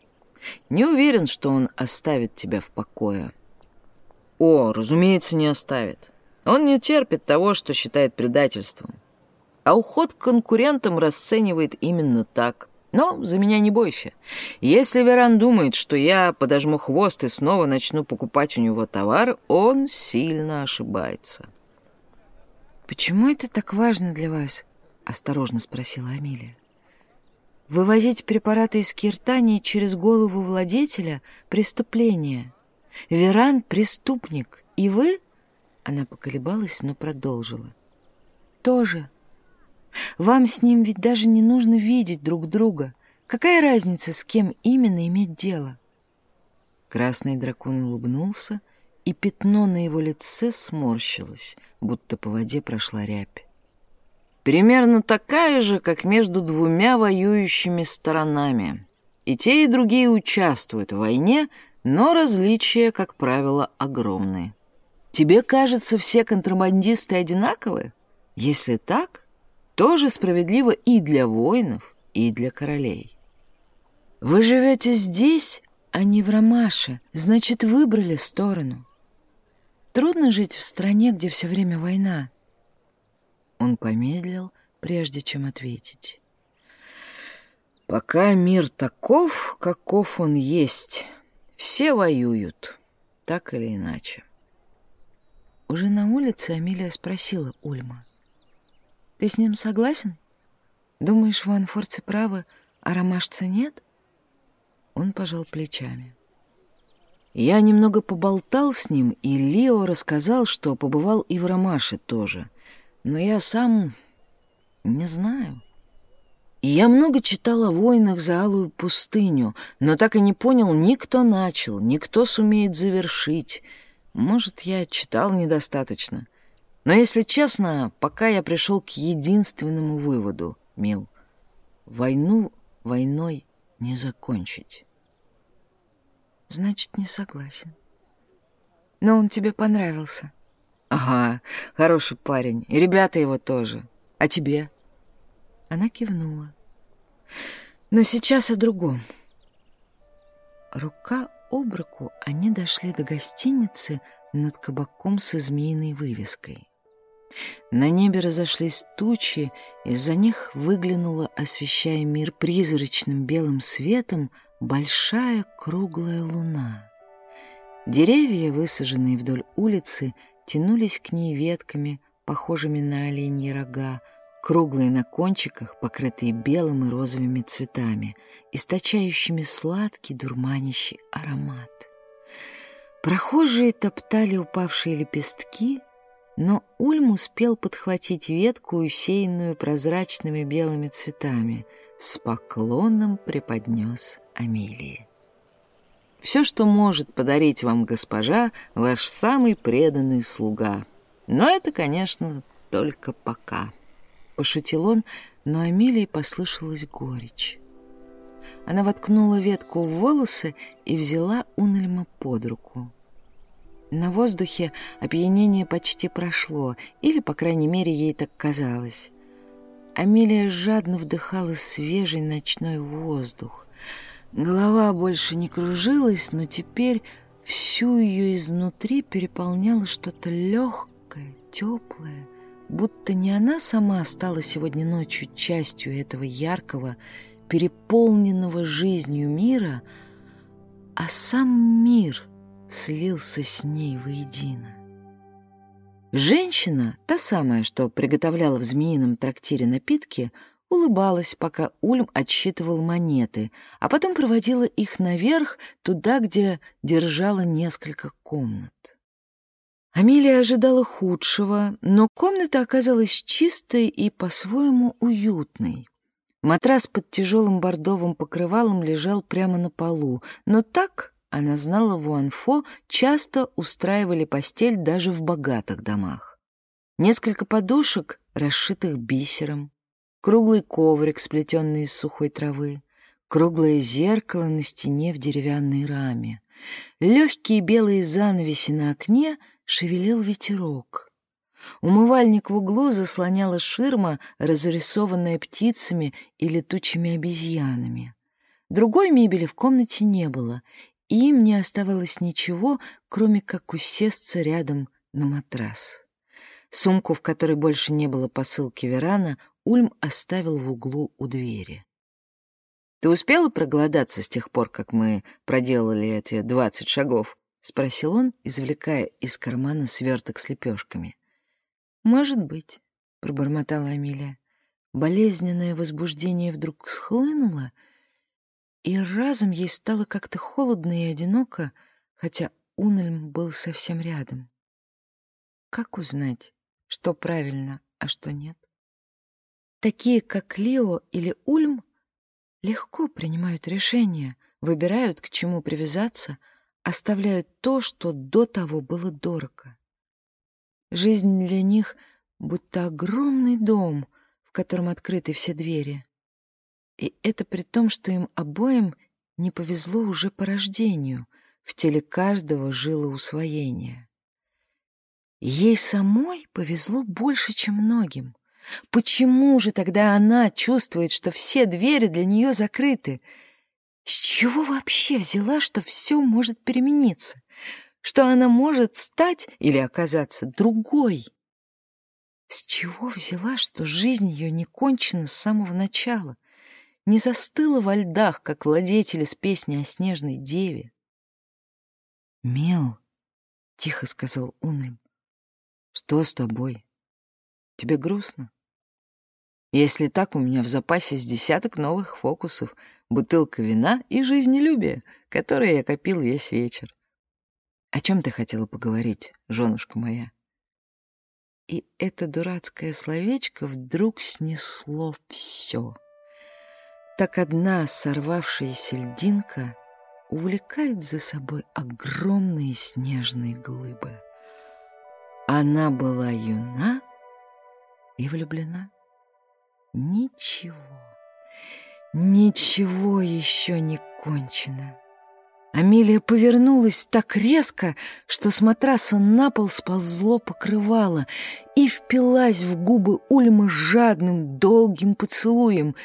[SPEAKER 2] Не уверен, что он оставит тебя в покое». О, разумеется, не оставит. Он не терпит того, что считает предательством. А уход к конкурентам расценивает именно так. Но за меня не бойся. Если Веран думает, что я подожму хвост и снова начну покупать у него товар, он сильно ошибается.
[SPEAKER 1] «Почему это так важно для вас, — осторожно спросила Амилия. «Вывозить препараты из Киртании через голову владетеля — преступление. Веран — преступник. И вы...» Она поколебалась, но продолжила. «Тоже. Вам с ним ведь даже не нужно видеть друг друга. Какая разница, с кем именно иметь дело?» Красный дракон улыбнулся, и пятно на его лице сморщилось, будто по воде прошла рябь примерно такая же, как между двумя воюющими сторонами. И те, и другие участвуют в войне, но различия, как правило, огромные. Тебе кажется, все контрабандисты одинаковы? Если так, тоже справедливо и для воинов, и для королей. Вы живете здесь, а не в Ромаше, значит, выбрали сторону. Трудно жить в стране, где все время война. Он помедлил, прежде чем ответить. «Пока мир таков, каков он есть, все воюют, так или иначе». Уже на улице Амилия спросила Ульма. «Ты с ним согласен? Думаешь, ванфорцы правы, а ромашцы нет?» Он пожал плечами. Я немного поболтал с ним, и Лио рассказал, что побывал и в Ромаше тоже — но я сам не знаю. Я много читал о войнах за Алую пустыню, но так и не понял, ни кто начал, ни кто сумеет завершить. Может, я читал недостаточно. Но, если честно, пока я пришел к единственному выводу, Мил, войну войной не закончить. Значит, не согласен. Но он тебе понравился. «Ага, хороший парень. И ребята его тоже. А тебе?» Она кивнула. «Но сейчас о другом». Рука об руку они дошли до гостиницы над кабаком со змеиной вывеской. На небе разошлись тучи, из-за них выглянула, освещая мир призрачным белым светом, большая круглая луна. Деревья, высаженные вдоль улицы, тянулись к ней ветками, похожими на оленьи рога, круглые на кончиках, покрытые белым и розовыми цветами, источающими сладкий дурманящий аромат. Прохожие топтали упавшие лепестки, но Ульм успел подхватить ветку, усеянную прозрачными белыми цветами, с поклоном преподнес Амелии. Все, что может подарить вам госпожа, ваш самый преданный слуга. Но это, конечно, только пока. Пошутил он, но Амелии послышалась горечь. Она воткнула ветку в волосы и взяла Унельма под руку. На воздухе опьянение почти прошло, или, по крайней мере, ей так казалось. Амелия жадно вдыхала свежий ночной воздух — Голова больше не кружилась, но теперь всю ее изнутри переполняло что-то легкое, теплое, будто не она сама стала сегодня ночью частью этого яркого, переполненного жизнью мира, а сам мир слился с ней воедино. Женщина, та самая, что приготовляла в змеином трактире напитки, — улыбалась, пока Ульм отсчитывал монеты, а потом проводила их наверх, туда, где держала несколько комнат. Амелия ожидала худшего, но комната оказалась чистой и по-своему уютной. Матрас под тяжелым бордовым покрывалом лежал прямо на полу, но так, она знала, в Уанфо часто устраивали постель даже в богатых домах. Несколько подушек, расшитых бисером, круглый коврик, сплетенный из сухой травы, круглое зеркало на стене в деревянной раме. Легкие белые занавеси на окне шевелил ветерок. Умывальник в углу заслоняла ширма, разрисованная птицами и летучими обезьянами. Другой мебели в комнате не было, им не оставалось ничего, кроме как усесться рядом на матрас. Сумку, в которой больше не было посылки Верана, Ульм оставил в углу у двери. «Ты успела проголодаться с тех пор, как мы проделали эти двадцать шагов?» — спросил он, извлекая из кармана сверток с лепешками. «Может быть», — пробормотала Амилия. болезненное возбуждение вдруг схлынуло, и разом ей стало как-то холодно и одиноко, хотя Унельм был совсем рядом. Как узнать, что правильно, а что нет? Такие, как Лео или Ульм, легко принимают решения, выбирают, к чему привязаться, оставляют то, что до того было дорого. Жизнь для них будто огромный дом, в котором открыты все двери. И это при том, что им обоим не повезло уже по рождению, в теле каждого жило усвоение. Ей самой повезло больше, чем многим. Почему же тогда она чувствует, что все двери для нее закрыты? С чего вообще взяла, что все может перемениться? Что она может стать или оказаться другой? С чего взяла, что жизнь ее не кончена с самого начала? Не застыла во льдах, как владетели с песней о снежной деве? «Мел», — тихо сказал Унрим, — «что с тобой? Тебе грустно?» Если так, у меня в запасе с десяток новых фокусов, бутылка вина и жизнелюбие, которые я копил весь вечер. О чем ты хотела поговорить, женушка моя? И это дурацкое словечко вдруг снесло все. Так одна сорвавшаяся льдинка увлекает за собой огромные снежные глыбы. Она была юна и влюблена. Ничего, ничего еще не кончено. Амелия повернулась так резко, что с матраса на пол сползло покрывало и впилась в губы Ульма жадным, долгим поцелуем.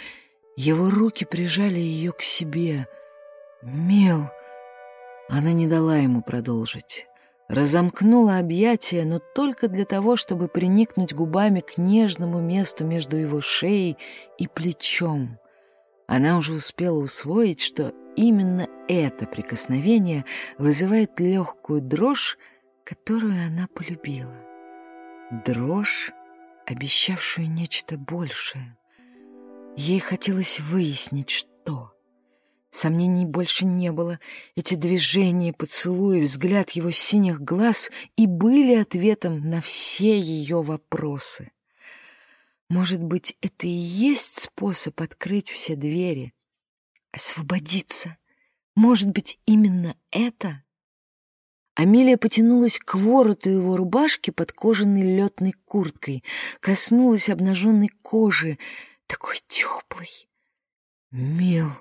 [SPEAKER 1] Его руки прижали ее к себе. «Мел!» Она не дала ему продолжить разомкнула объятия, но только для того, чтобы приникнуть губами к нежному месту между его шеей и плечом. Она уже успела усвоить, что именно это прикосновение вызывает легкую дрожь, которую она полюбила. Дрожь, обещавшую нечто большее. Ей хотелось выяснить, что... Сомнений больше не было. Эти движения, поцелуи, взгляд его синих глаз и были ответом на все ее вопросы. Может быть, это и есть способ открыть все двери, освободиться. Может быть, именно это? Амелия потянулась к вороту его рубашки под кожаной летной курткой, коснулась обнаженной кожи, такой теплой. Мил,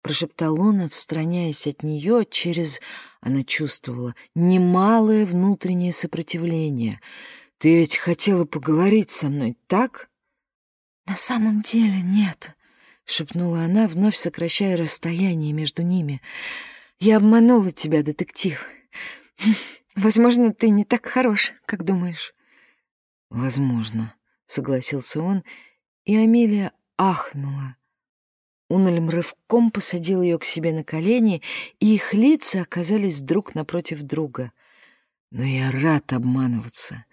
[SPEAKER 1] — прошептал он, отстраняясь от нее через, она чувствовала, немалое внутреннее сопротивление. «Ты ведь хотела поговорить со мной, так?» «На самом деле нет», — шепнула она, вновь сокращая расстояние между ними. «Я обманула тебя, детектив. Возможно, ты не так хорош, как думаешь». «Возможно», — согласился он, и Амелия ахнула. Унельм рывком посадил ее к себе на колени, и их лица оказались друг напротив друга. Но я рад обманываться.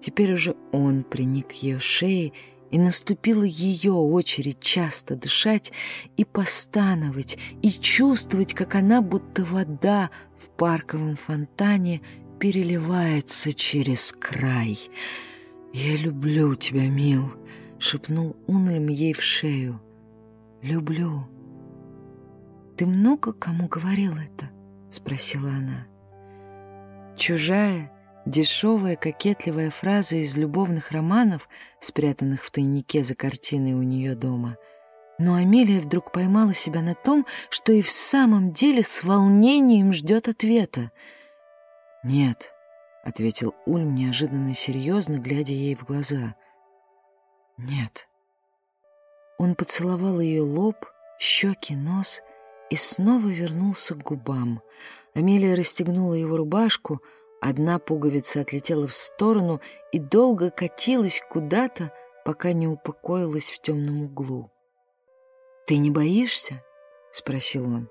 [SPEAKER 1] Теперь уже он приник к ее шее, и наступила ее очередь часто дышать и постановать, и чувствовать, как она, будто вода в парковом фонтане, переливается через край. «Я люблю тебя, мил», — шепнул Унельм ей в шею. «Люблю». «Ты много кому говорил это?» — спросила она. Чужая, дешевая, кокетливая фраза из любовных романов, спрятанных в тайнике за картиной у нее дома. Но Амелия вдруг поймала себя на том, что и в самом деле с волнением ждет ответа. «Нет», — ответил Ульм неожиданно серьезно, глядя ей в глаза. «Нет». Он поцеловал ее лоб, щеки, нос и снова вернулся к губам. Амелия расстегнула его рубашку, одна пуговица отлетела в сторону и долго катилась куда-то, пока не упокоилась в темном углу. «Ты не боишься?» — спросил он.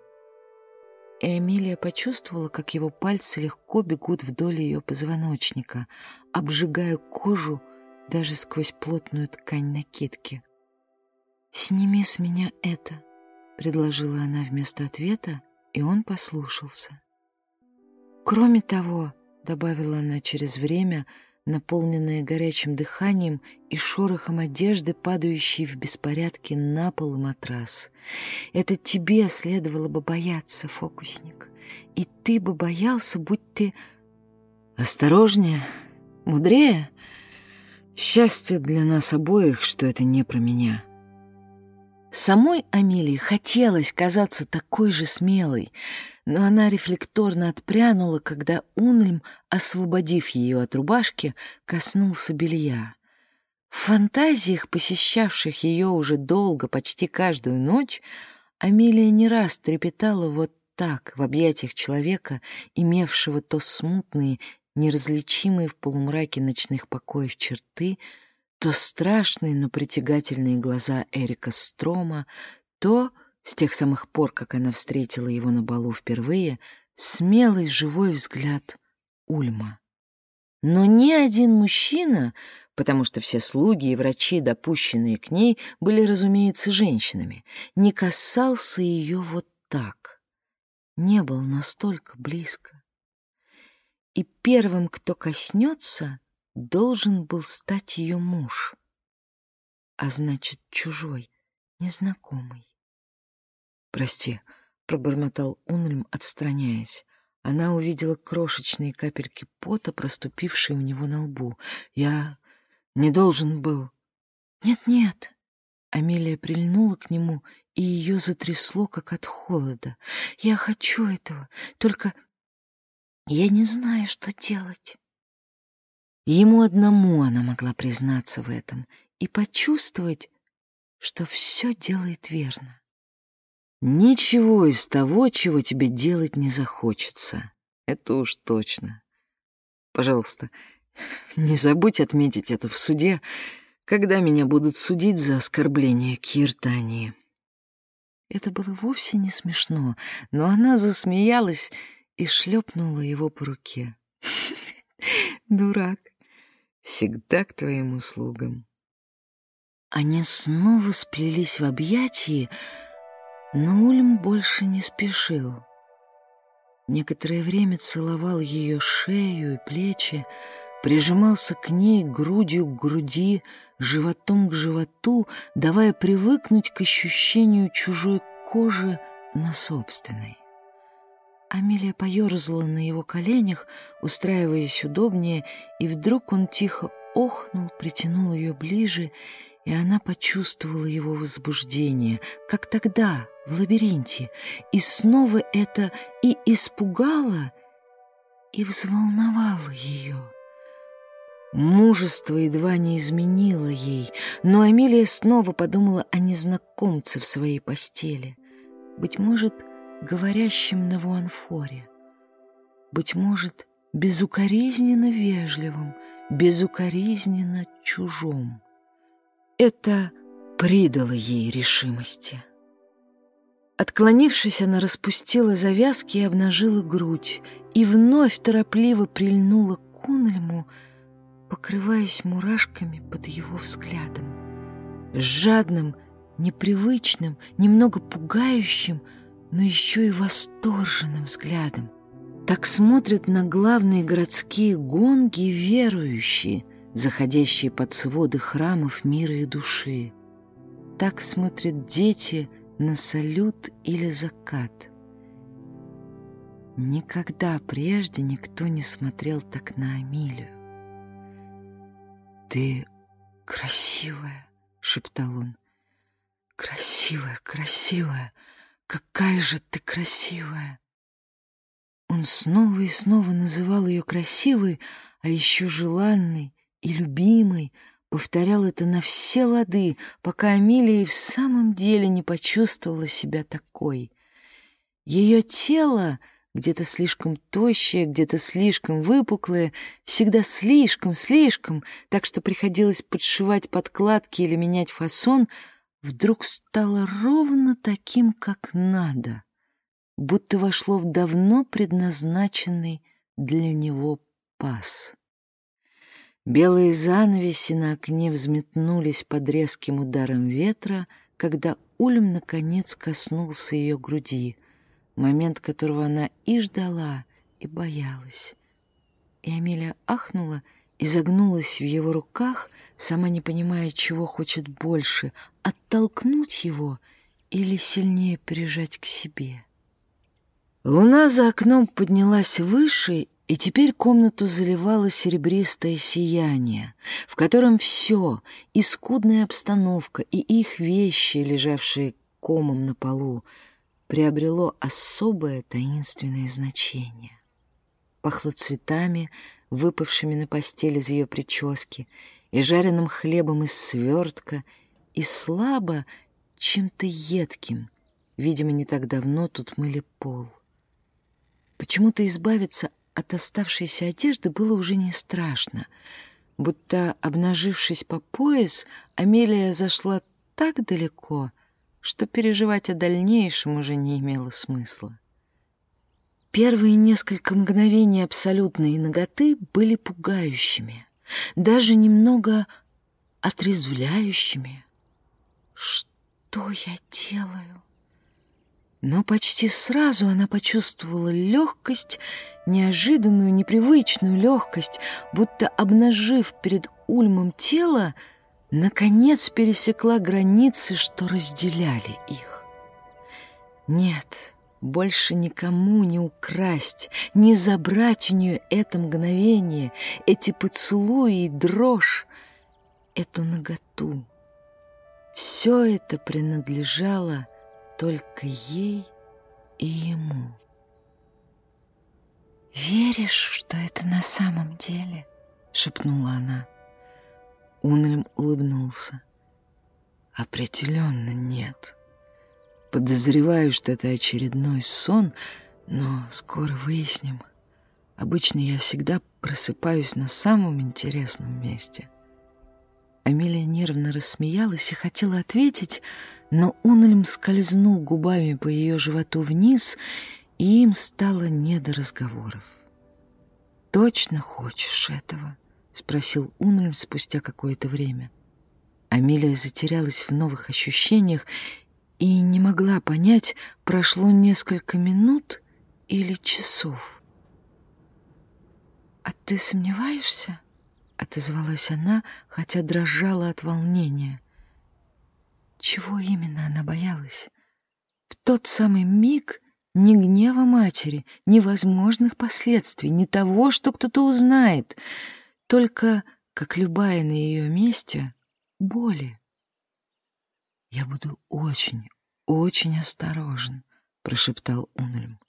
[SPEAKER 1] И Амелия почувствовала, как его пальцы легко бегут вдоль ее позвоночника, обжигая кожу даже сквозь плотную ткань накидки. «Сними с меня это», — предложила она вместо ответа, и он послушался. «Кроме того», — добавила она через время, наполненное горячим дыханием и шорохом одежды, падающей в беспорядке на пол и матрас, «это тебе следовало бы бояться, фокусник, и ты бы боялся, будь ты...» «Осторожнее, мудрее. Счастье для нас обоих, что это не про меня». Самой Амелии хотелось казаться такой же смелой, но она рефлекторно отпрянула, когда Унельм, освободив ее от рубашки, коснулся белья. В фантазиях, посещавших ее уже долго, почти каждую ночь, Амелия не раз трепетала вот так в объятиях человека, имевшего то смутные, неразличимые в полумраке ночных покоев черты — то страшные, но притягательные глаза Эрика Строма, то, с тех самых пор, как она встретила его на балу впервые, смелый живой взгляд Ульма. Но ни один мужчина, потому что все слуги и врачи, допущенные к ней, были, разумеется, женщинами, не касался ее вот так, не был настолько близко. И первым, кто коснется, должен был стать ее муж, а значит, чужой, незнакомый. «Прости», — пробормотал Унрим, отстраняясь. Она увидела крошечные капельки пота, проступившие у него на лбу. «Я не должен был...» «Нет-нет». Амелия прильнула к нему, и ее затрясло, как от холода. «Я хочу этого, только я не знаю, что делать». Ему одному она могла признаться в этом и почувствовать, что все делает верно. Ничего из того, чего тебе делать не захочется. Это уж точно. Пожалуйста, не забудь отметить это в суде, когда меня будут судить за оскорбление Киртании. Это было вовсе не смешно, но она засмеялась и шлепнула его по руке. Дурак всегда к твоим услугам. Они снова сплелись в объятии, но Ульм больше не спешил. Некоторое время целовал ее шею и плечи, прижимался к ней грудью к груди, животом к животу, давая привыкнуть к ощущению чужой кожи на собственной. Амелия поерзала на его коленях, устраиваясь удобнее, и вдруг он тихо охнул, притянул ее ближе, и она почувствовала его возбуждение, как тогда, в лабиринте, и снова это и испугало, и взволновало ее. Мужество едва не изменило ей, но Амелия снова подумала о незнакомце в своей постели. Быть может, говорящим на вуанфоре. Быть может, безукоризненно вежливым, безукоризненно чужом. Это придало ей решимости. Отклонившись, она распустила завязки и обнажила грудь, и вновь торопливо прильнула к Унельму, покрываясь мурашками под его взглядом. Жадным, непривычным, немного пугающим — но еще и восторженным взглядом. Так смотрят на главные городские гонги верующие, заходящие под своды храмов мира и души. Так смотрят дети на салют или закат. Никогда прежде никто не смотрел так на Амилию. «Ты красивая», — шептал он. «Красивая, красивая!» Какая же ты красивая!» Он снова и снова называл ее красивой, а еще желанной и любимой, повторял это на все лады, пока Амелия и в самом деле не почувствовала себя такой. Ее тело, где-то слишком тощее, где-то слишком выпуклое, всегда слишком-слишком, так что приходилось подшивать подкладки или менять фасон — вдруг стало ровно таким, как надо, будто вошло в давно предназначенный для него паз. Белые занавеси на окне взметнулись под резким ударом ветра, когда Ульм наконец коснулся ее груди, момент которого она и ждала, и боялась. И Амелия ахнула и загнулась в его руках, сама не понимая, чего хочет больше — оттолкнуть его или сильнее прижать к себе. Луна за окном поднялась выше, и теперь комнату заливало серебристое сияние, в котором все, и скудная обстановка, и их вещи, лежавшие комом на полу, приобрело особое таинственное значение. Пахло цветами, выпавшими на постель из ее прически, и жареным хлебом из свертка, и слабо чем-то едким. Видимо, не так давно тут мыли пол. Почему-то избавиться от оставшейся одежды было уже не страшно. Будто, обнажившись по пояс, Амелия зашла так далеко, что переживать о дальнейшем уже не имело смысла. Первые несколько мгновений абсолютной ноготы были пугающими, даже немного отрезвляющими. Что я делаю? Но почти сразу она почувствовала легкость, неожиданную, непривычную легкость, будто обнажив перед Ульмом тело, наконец пересекла границы, что разделяли их. Нет, больше никому не украсть, не забрать у нее это мгновение, эти поцелуи и дрожь, эту наготу. Все это принадлежало только ей и ему. «Веришь, что это на самом деле?» — шепнула она. Унельм улыбнулся. «Определенно нет». Подозреваю, что это очередной сон, но скоро выясним. Обычно я всегда просыпаюсь на самом интересном месте. Амелия нервно рассмеялась и хотела ответить, но Унельм скользнул губами по ее животу вниз, и им стало не до разговоров. «Точно хочешь этого?» — спросил Унельм спустя какое-то время. Амелия затерялась в новых ощущениях и не могла понять, прошло несколько минут или часов. «А ты сомневаешься?» — отозвалась она, хотя дрожала от волнения. Чего именно она боялась? В тот самый миг ни гнева матери, ни возможных последствий, ни того, что кто-то узнает, только, как любая на ее месте, боли. «Я буду очень, очень осторожен», — прошептал Унельм.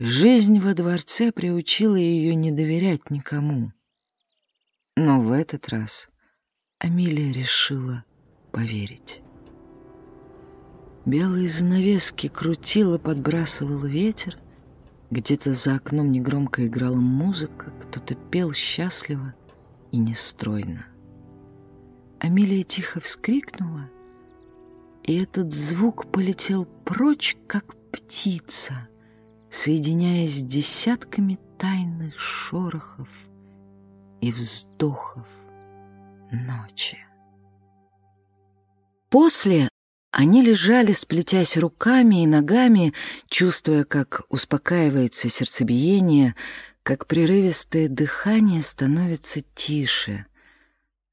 [SPEAKER 1] Жизнь во дворце приучила ее не доверять никому. Но в этот раз Амелия решила поверить. Белые занавески крутило, подбрасывал ветер. Где-то за окном негромко играла музыка, кто-то пел счастливо и нестройно. Амелия тихо вскрикнула — и этот звук полетел прочь, как птица, соединяясь с десятками тайных шорохов и вздохов ночи. После они лежали, сплетясь руками и ногами, чувствуя, как успокаивается сердцебиение, как прерывистое дыхание становится тише —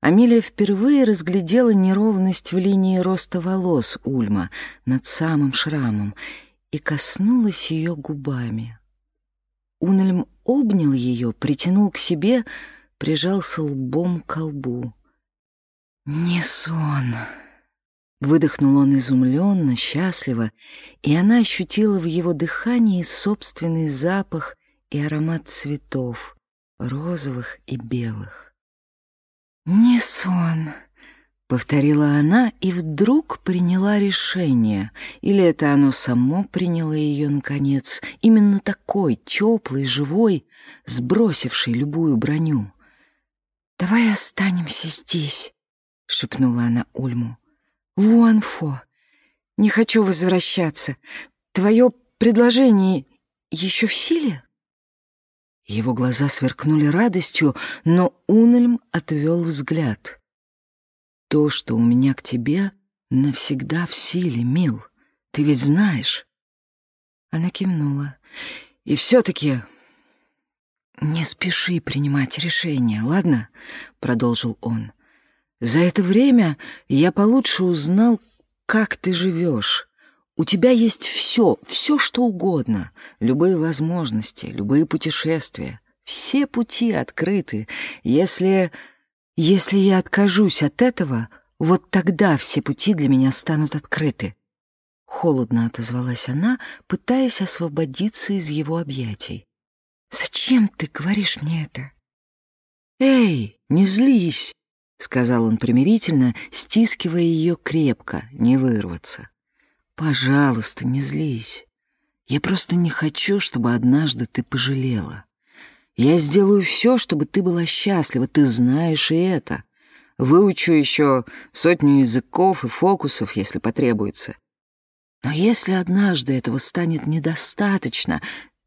[SPEAKER 1] Амелия впервые разглядела неровность в линии роста волос Ульма над самым шрамом и коснулась ее губами. Унельм обнял ее, притянул к себе, прижался лбом к лбу. «Не сон!» Выдохнул он изумленно, счастливо, и она ощутила в его дыхании собственный запах и аромат цветов, розовых и белых. «Не сон», — повторила она и вдруг приняла решение. Или это оно само приняло ее, наконец, именно такой, теплый, живой, сбросивший любую броню. «Давай останемся здесь», — шепнула она Ульму. «Вуанфо, не хочу возвращаться. Твое предложение еще в силе?» Его глаза сверкнули радостью, но Унельм отвел взгляд. «То, что у меня к тебе, навсегда в силе, мил. Ты ведь знаешь. Она кивнула. И все-таки не спеши принимать решение, ладно? Продолжил он. За это время я получше узнал, как ты живешь. У тебя есть все, все, что угодно, любые возможности, любые путешествия. Все пути открыты. Если... если я откажусь от этого, вот тогда все пути для меня станут открыты. Холодно отозвалась она, пытаясь освободиться из его объятий. «Зачем ты говоришь мне это?» «Эй, не злись!» — сказал он примирительно, стискивая ее крепко, не вырваться. «Пожалуйста, не злись. Я просто не хочу, чтобы однажды ты пожалела. Я сделаю все, чтобы ты была счастлива, ты знаешь и это. Выучу еще сотню языков и фокусов, если потребуется. Но если однажды этого станет недостаточно,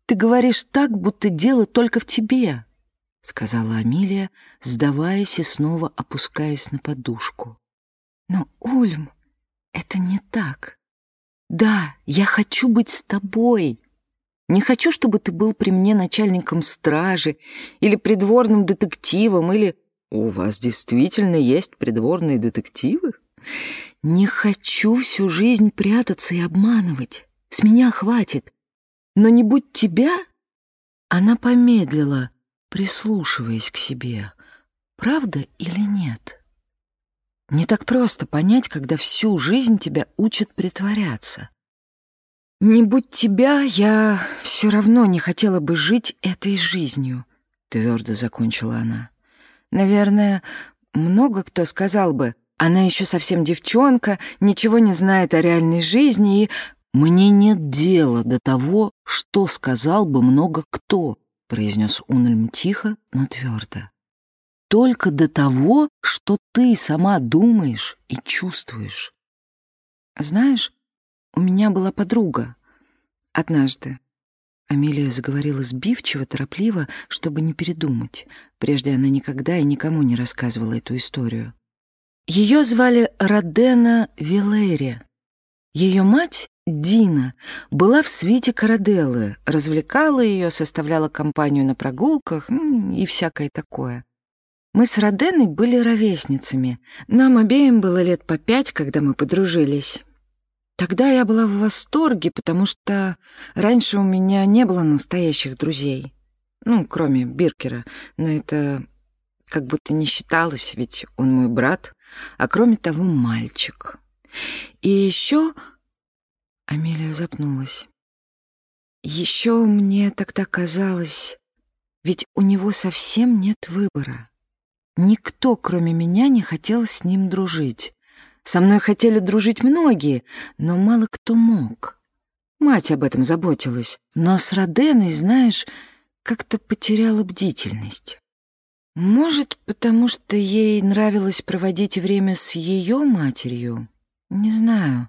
[SPEAKER 1] ты говоришь так, будто дело только в тебе, — сказала Амилия, сдаваясь и снова опускаясь на подушку. Но, Ульм, это не так. Да, я хочу быть с тобой. Не хочу, чтобы ты был при мне начальником стражи или придворным детективом, или... У вас действительно есть придворные детективы? Не хочу всю жизнь прятаться и обманывать. С меня хватит. Но не будь тебя... Она помедлила, прислушиваясь к себе. Правда или нет? Не так просто понять, когда всю жизнь тебя учат притворяться. «Не будь тебя, я все равно не хотела бы жить этой жизнью», — твердо закончила она. «Наверное, много кто сказал бы, она еще совсем девчонка, ничего не знает о реальной жизни и...» «Мне нет дела до того, что сказал бы много кто», — произнес Унельм тихо, но твердо только до того, что ты сама думаешь и чувствуешь. Знаешь, у меня была подруга. Однажды. Амелия заговорила сбивчиво, торопливо, чтобы не передумать. Прежде она никогда и никому не рассказывала эту историю. Ее звали Родена Вилери. Ее мать, Дина, была в свите Караделлы, развлекала ее, составляла компанию на прогулках и всякое такое. Мы с Роденой были ровесницами. Нам обеим было лет по пять, когда мы подружились. Тогда я была в восторге, потому что раньше у меня не было настоящих друзей. Ну, кроме Биркера. Но это как будто не считалось, ведь он мой брат, а кроме того, мальчик. И еще... Амелия запнулась. Еще мне тогда казалось, ведь у него совсем нет выбора. Никто, кроме меня, не хотел с ним дружить. Со мной хотели дружить многие, но мало кто мог. Мать об этом заботилась, но с Роденой, знаешь, как-то потеряла бдительность. Может, потому что ей нравилось проводить время с ее матерью? Не знаю.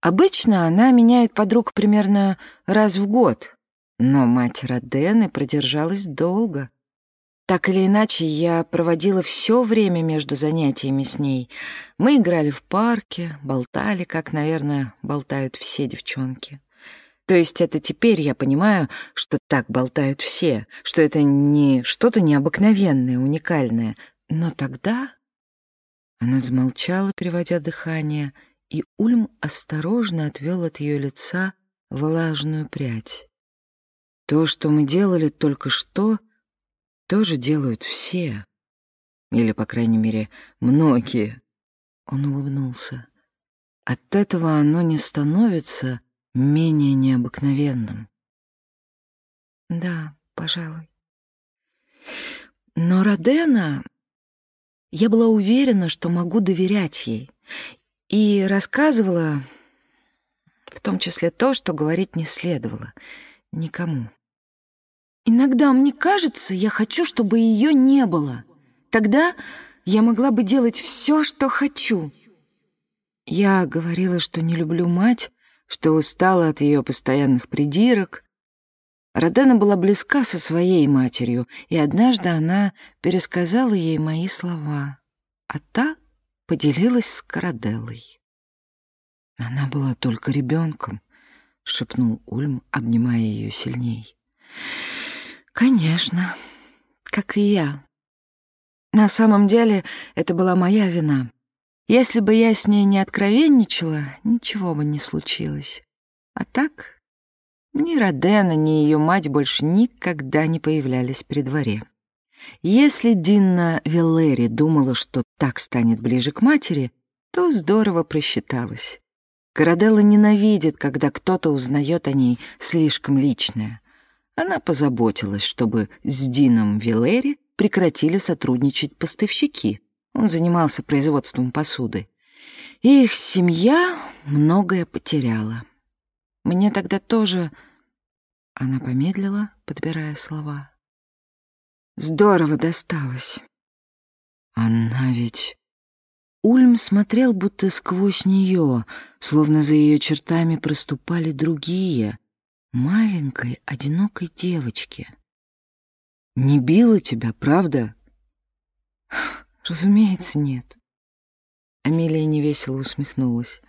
[SPEAKER 1] Обычно она меняет подруг примерно раз в год, но мать Родены продержалась долго — так или иначе, я проводила все время между занятиями с ней. Мы играли в парке, болтали, как, наверное, болтают все девчонки. То есть это теперь я понимаю, что так болтают все, что это не что-то необыкновенное, уникальное. Но тогда... Она замолчала, переводя дыхание, и Ульм осторожно отвел от ее лица влажную прядь. То, что мы делали только что, тоже делают все. Или, по крайней мере, многие. Он улыбнулся. От этого оно не становится менее необыкновенным. Да, пожалуй. Но Родена... Я была уверена, что могу доверять ей. И рассказывала, в том числе то, что говорить не следовало никому. Иногда мне кажется, я хочу, чтобы ее не было. Тогда я могла бы делать все, что хочу. Я говорила, что не люблю мать, что устала от ее постоянных придирок. Родена была близка со своей матерью, и однажды она пересказала ей мои слова. А та поделилась с Караделлой. Она была только ребенком, шепнул Ульм, обнимая ее сильней. Конечно, как и я. На самом деле это была моя вина. Если бы я с ней не откровенничала, ничего бы не случилось. А так ни Родена, ни ее мать больше никогда не появлялись при дворе. Если Динна Веллери думала, что так станет ближе к матери, то здорово просчиталась. Караделла ненавидит, когда кто-то узнает о ней слишком личное. Она позаботилась, чтобы с Дином Веллери прекратили сотрудничать поставщики. Он занимался производством посуды. Их семья многое потеряла. Мне тогда тоже... Она помедлила, подбирая слова. Здорово досталось. Она ведь... Ульм смотрел будто сквозь нее, словно за ее чертами проступали другие, маленькой, одинокой девочки. «Не била тебя, правда?» «Разумеется, нет». Амелия невесело усмехнулась.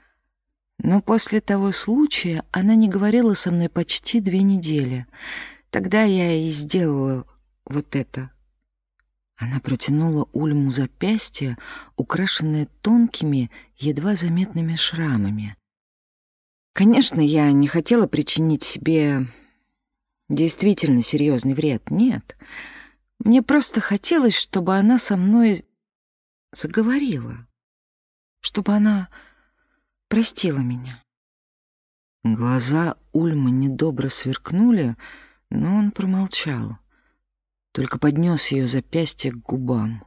[SPEAKER 1] Но после того случая она не говорила со мной почти две недели. Тогда я и сделала вот это. Она протянула Ульму запястье, украшенное тонкими, едва заметными шрамами. Конечно, я не хотела причинить себе действительно серьезный вред, нет. Мне просто хотелось, чтобы она со мной заговорила, чтобы она простила меня. Глаза Ульма недобро сверкнули, но он промолчал только поднес ее запястье к губам.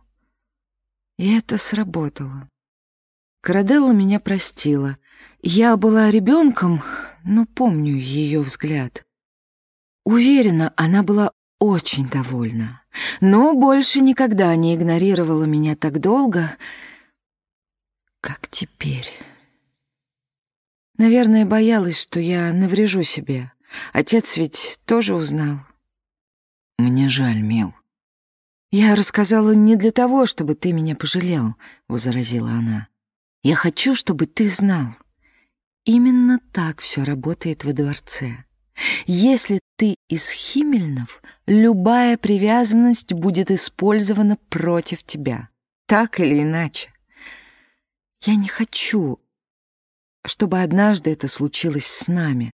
[SPEAKER 1] И это сработало. Караделла меня простила. Я была ребенком, но помню ее взгляд. Уверена, она была очень довольна, но больше никогда не игнорировала меня так долго, как теперь. Наверное, боялась, что я наврежу себе. Отец ведь тоже узнал. «Мне жаль, Мил». «Я рассказала не для того, чтобы ты меня пожалел», — возразила она. «Я хочу, чтобы ты знал. Именно так все работает во дворце. Если ты из Химельнов, любая привязанность будет использована против тебя, так или иначе. Я не хочу, чтобы однажды это случилось с нами.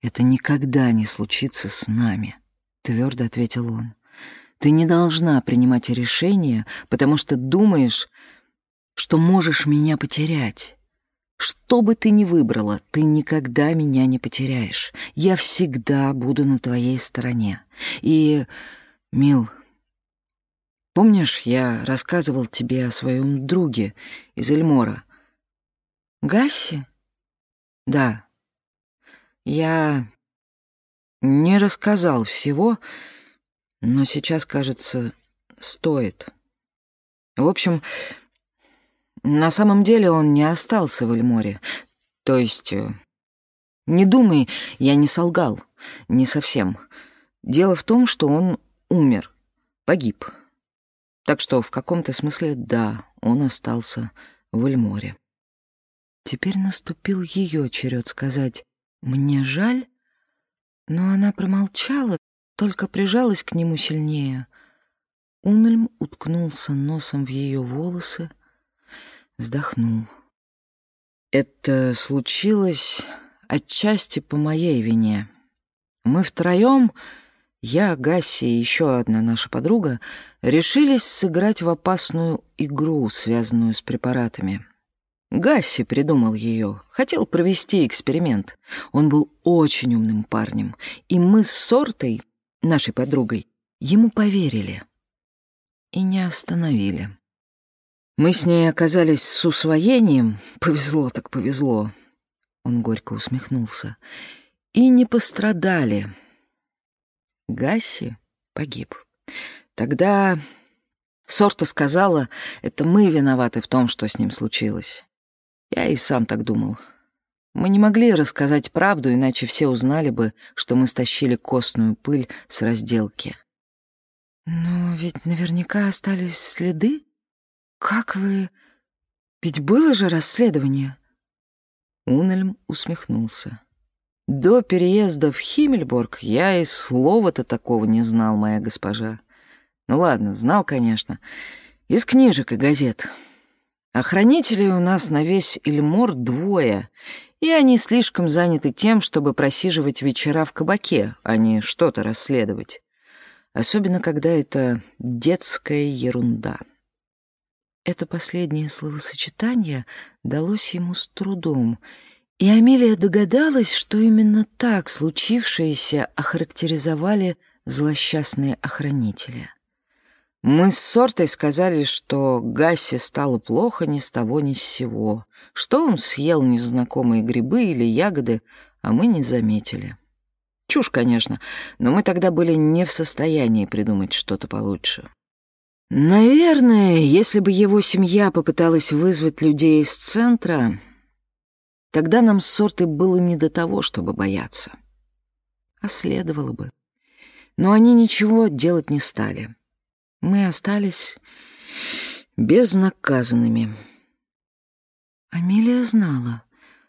[SPEAKER 1] Это никогда не случится с нами. — твердо ответил он. «Ты не должна принимать решения, потому что думаешь, что можешь меня потерять. Что бы ты ни выбрала, ты никогда меня не потеряешь. Я всегда буду на твоей стороне. И, Мил, помнишь, я рассказывал тебе о своем друге из Эльмора? Гасси? Да. Я не рассказал всего, но сейчас, кажется, стоит. В общем, на самом деле он не остался в Эльморе. То есть, э, не думай, я не солгал, не совсем. Дело в том, что он умер, погиб. Так что в каком-то смысле, да, он остался в Эльморе. Теперь наступил ее черед сказать «мне жаль», но она промолчала, только прижалась к нему сильнее. Унельм уткнулся носом в ее волосы, вздохнул. Это случилось отчасти по моей вине. Мы втроем, я, Гасси и еще одна наша подруга, решились сыграть в опасную игру, связанную с препаратами. Гасси придумал ее, хотел провести эксперимент. Он был очень умным парнем, и мы с Сортой, нашей подругой, ему поверили и не остановили. Мы с ней оказались с усвоением, повезло так повезло. Он горько усмехнулся. И не пострадали. Гасси погиб. Тогда Сорта сказала, это мы виноваты в том, что с ним случилось. Я и сам так думал. Мы не могли рассказать правду, иначе все узнали бы, что мы стащили костную пыль с разделки. Но ведь наверняка остались следы. Как вы... Ведь было же расследование. Унельм усмехнулся. До переезда в Химмельборг я и слова-то такого не знал, моя госпожа. Ну ладно, знал, конечно, из книжек и газет. Охранителей у нас на весь Эльмор двое, и они слишком заняты тем, чтобы просиживать вечера в кабаке, а не что-то расследовать. Особенно, когда это детская ерунда. Это последнее словосочетание далось ему с трудом, и Амелия догадалась, что именно так случившееся охарактеризовали злосчастные охранители. Мы с Сортой сказали, что Гассе стало плохо ни с того ни с сего, что он съел незнакомые грибы или ягоды, а мы не заметили. Чушь, конечно, но мы тогда были не в состоянии придумать что-то получше. Наверное, если бы его семья попыталась вызвать людей из центра, тогда нам с Сортой было не до того, чтобы бояться. А следовало бы. Но они ничего делать не стали. Мы остались безнаказанными. Амелия знала,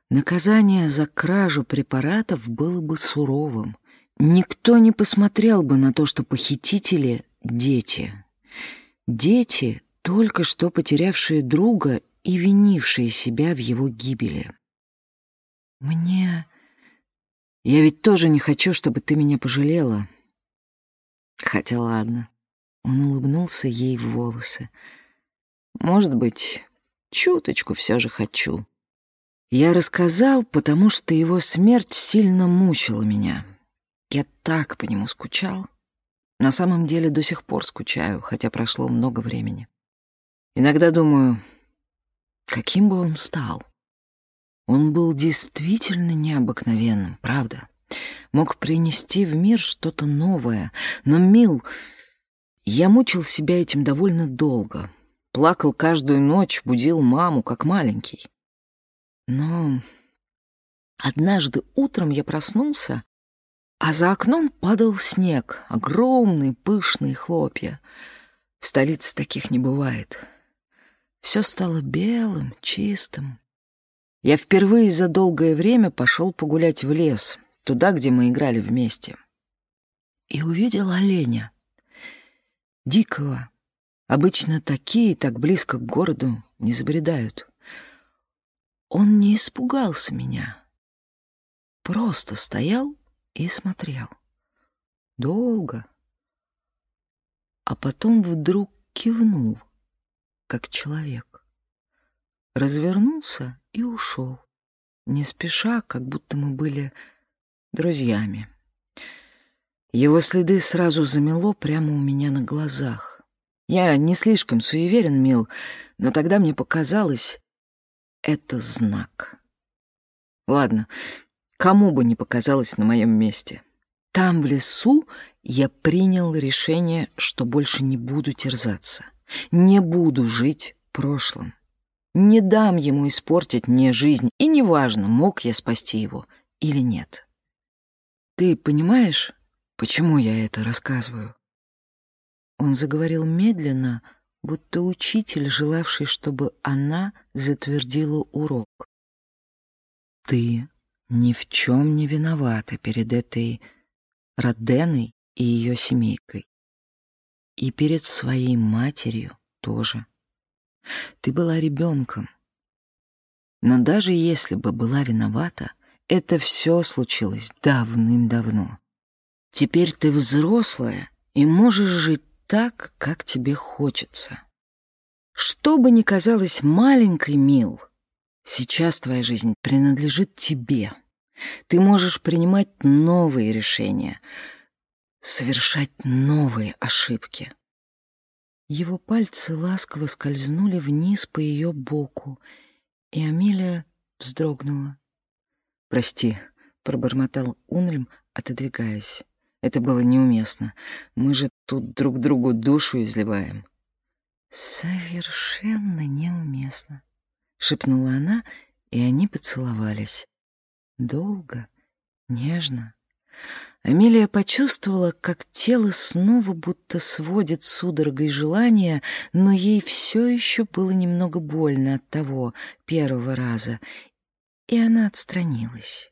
[SPEAKER 1] наказание за кражу препаратов было бы суровым. Никто не посмотрел бы на то, что похитители — дети. Дети, только что потерявшие друга и винившие себя в его гибели. Мне... Я ведь тоже не хочу, чтобы ты меня пожалела. Хотя ладно. Он улыбнулся ей в волосы. «Может быть, чуточку все же хочу». Я рассказал, потому что его смерть сильно мучила меня. Я так по нему скучал. На самом деле до сих пор скучаю, хотя прошло много времени. Иногда думаю, каким бы он стал. Он был действительно необыкновенным, правда. Мог принести в мир что-то новое, но Мил я мучил себя этим довольно долго. Плакал каждую ночь, будил маму, как маленький. Но однажды утром я проснулся, а за окном падал снег, огромные пышные хлопья. В столице таких не бывает. Все стало белым, чистым. Я впервые за долгое время пошел погулять в лес, туда, где мы играли вместе. И увидел оленя дикого. Обычно такие так близко к городу не забредают. Он не испугался меня. Просто стоял и смотрел. Долго. А потом вдруг кивнул, как человек. Развернулся и ушел, не спеша, как будто мы были друзьями. Его следы сразу замело прямо у меня на глазах. Я не слишком суеверен, Мил, но тогда мне показалось, это знак. Ладно, кому бы не показалось на моем месте. Там, в лесу, я принял решение, что больше не буду терзаться, не буду жить прошлым. Не дам ему испортить мне жизнь, и неважно, мог я спасти его или нет. Ты понимаешь, Почему я это рассказываю? Он заговорил медленно, будто учитель, желавший, чтобы она затвердила урок. Ты ни в чем не виновата перед этой Роденой и ее семейкой. И перед своей матерью тоже. Ты была ребенком. Но даже если бы была виновата, это все случилось давным-давно. Теперь ты взрослая и можешь жить так, как тебе хочется. Что бы ни казалось маленькой, Мил, сейчас твоя жизнь принадлежит тебе. Ты можешь принимать новые решения, совершать новые ошибки. Его пальцы ласково скользнули вниз по ее боку, и Амелия вздрогнула. «Прости», — пробормотал Унельм, отодвигаясь. Это было неуместно. Мы же тут друг другу душу изливаем. «Совершенно неуместно», — шепнула она, и они поцеловались. Долго, нежно, Амелия почувствовала, как тело снова будто сводит судорогой желания, но ей все еще было немного больно от того первого раза, и она отстранилась.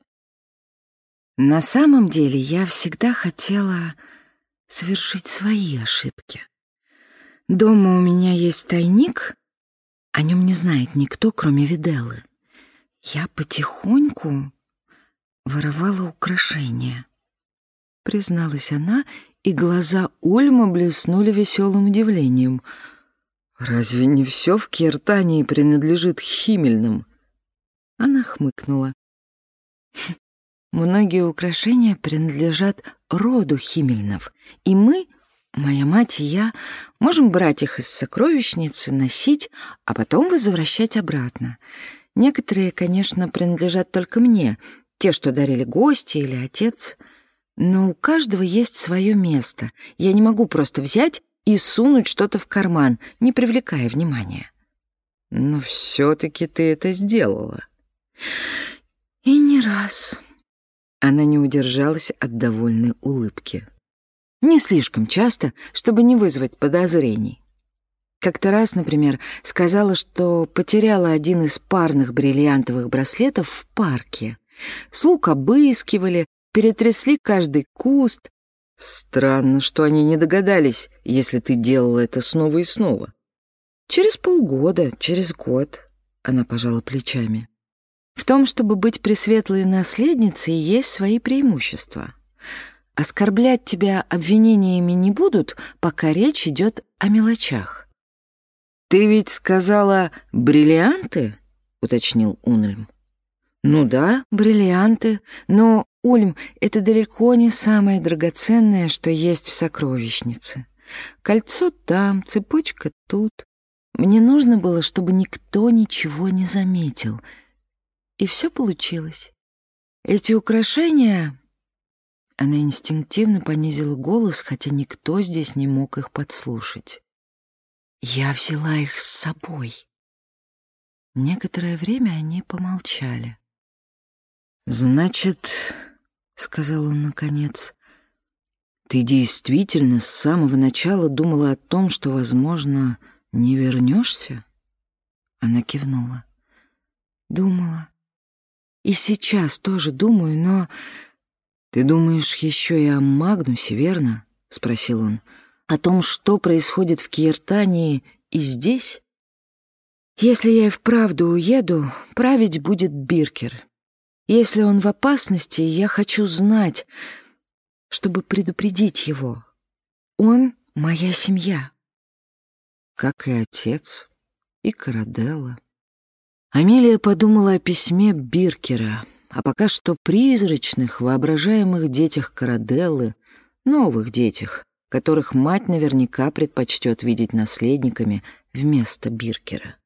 [SPEAKER 1] На самом деле я всегда хотела совершить свои ошибки. Дома у меня есть тайник, о нем не знает никто, кроме Виделлы. Я потихоньку воровала украшения призналась она, и глаза Ульма блеснули веселым удивлением. «Разве не все в Киртании принадлежит Химельным?» Она хмыкнула. «Хм, «Многие украшения принадлежат роду Химельнов, и мы, моя мать и я, можем брать их из сокровищницы, носить, а потом возвращать обратно. Некоторые, конечно, принадлежат только мне, те, что дарили гости или отец». Но у каждого есть свое место. Я не могу просто взять и сунуть что-то в карман, не привлекая внимания. Но все-таки ты это сделала. И не раз. Она не удержалась от довольной улыбки. Не слишком часто, чтобы не вызвать подозрений. Как-то раз, например, сказала, что потеряла один из парных бриллиантовых браслетов в парке. Слуг обыскивали, перетрясли каждый куст. Странно, что они не догадались, если ты делала это снова и снова. Через полгода, через год, она пожала плечами. В том, чтобы быть пресветлой наследницей, есть свои преимущества. Оскорблять тебя обвинениями не будут, пока речь идет о мелочах. «Ты ведь сказала бриллианты?» — уточнил Унельм. «Ну да, бриллианты, но Ульм — это далеко не самое драгоценное, что есть в сокровищнице. Кольцо там, цепочка тут. Мне нужно было, чтобы никто ничего не заметил. И все получилось. Эти украшения... Она инстинктивно понизила голос, хотя никто здесь не мог их подслушать. Я взяла их с собой. Некоторое время они помолчали. «Значит, — сказал он наконец. «Ты действительно с самого начала думала о том, что, возможно, не вернешься?» Она кивнула. «Думала. И сейчас тоже думаю, но...» «Ты думаешь еще и о Магнусе, верно?» — спросил он. «О том, что происходит в Киертании и здесь?» «Если я и вправду уеду, править будет Биркер. Если он в опасности, я хочу знать, чтобы предупредить его. Он — моя семья. Как и отец, и Караделла. Амелия подумала о письме Биркера, а пока что призрачных, воображаемых детях Караделлы, новых детях, которых мать наверняка предпочтет видеть наследниками вместо Биркера.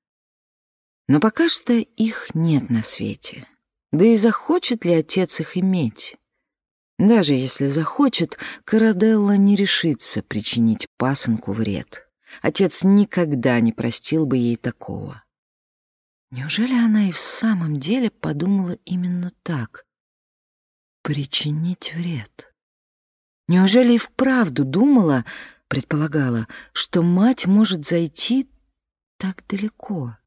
[SPEAKER 1] Но пока что их нет на свете. Да и захочет ли отец их иметь? Даже если захочет, Караделла не решится причинить пасынку вред. Отец никогда не простил бы ей такого. Неужели она и в самом деле подумала именно так? Причинить вред. Неужели и вправду думала, предполагала, что мать может зайти так далеко?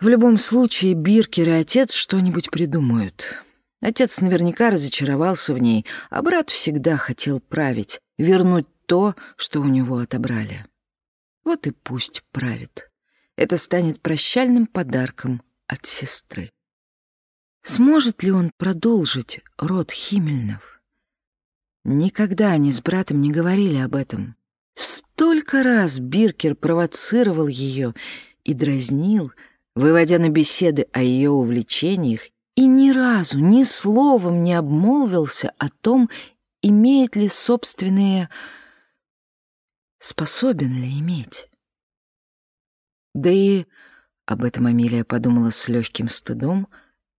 [SPEAKER 1] В любом случае, Биркер и отец что-нибудь придумают. Отец наверняка разочаровался в ней, а брат всегда хотел править, вернуть то, что у него отобрали. Вот и пусть правит. Это станет прощальным подарком от сестры. Сможет ли он продолжить род Химельнов? Никогда они с братом не говорили об этом. Столько раз Биркер провоцировал ее и дразнил, выводя на беседы о ее увлечениях, и ни разу, ни словом не обмолвился о том, имеет ли собственные... способен ли иметь. Да и, об этом Амелия подумала с легким стыдом,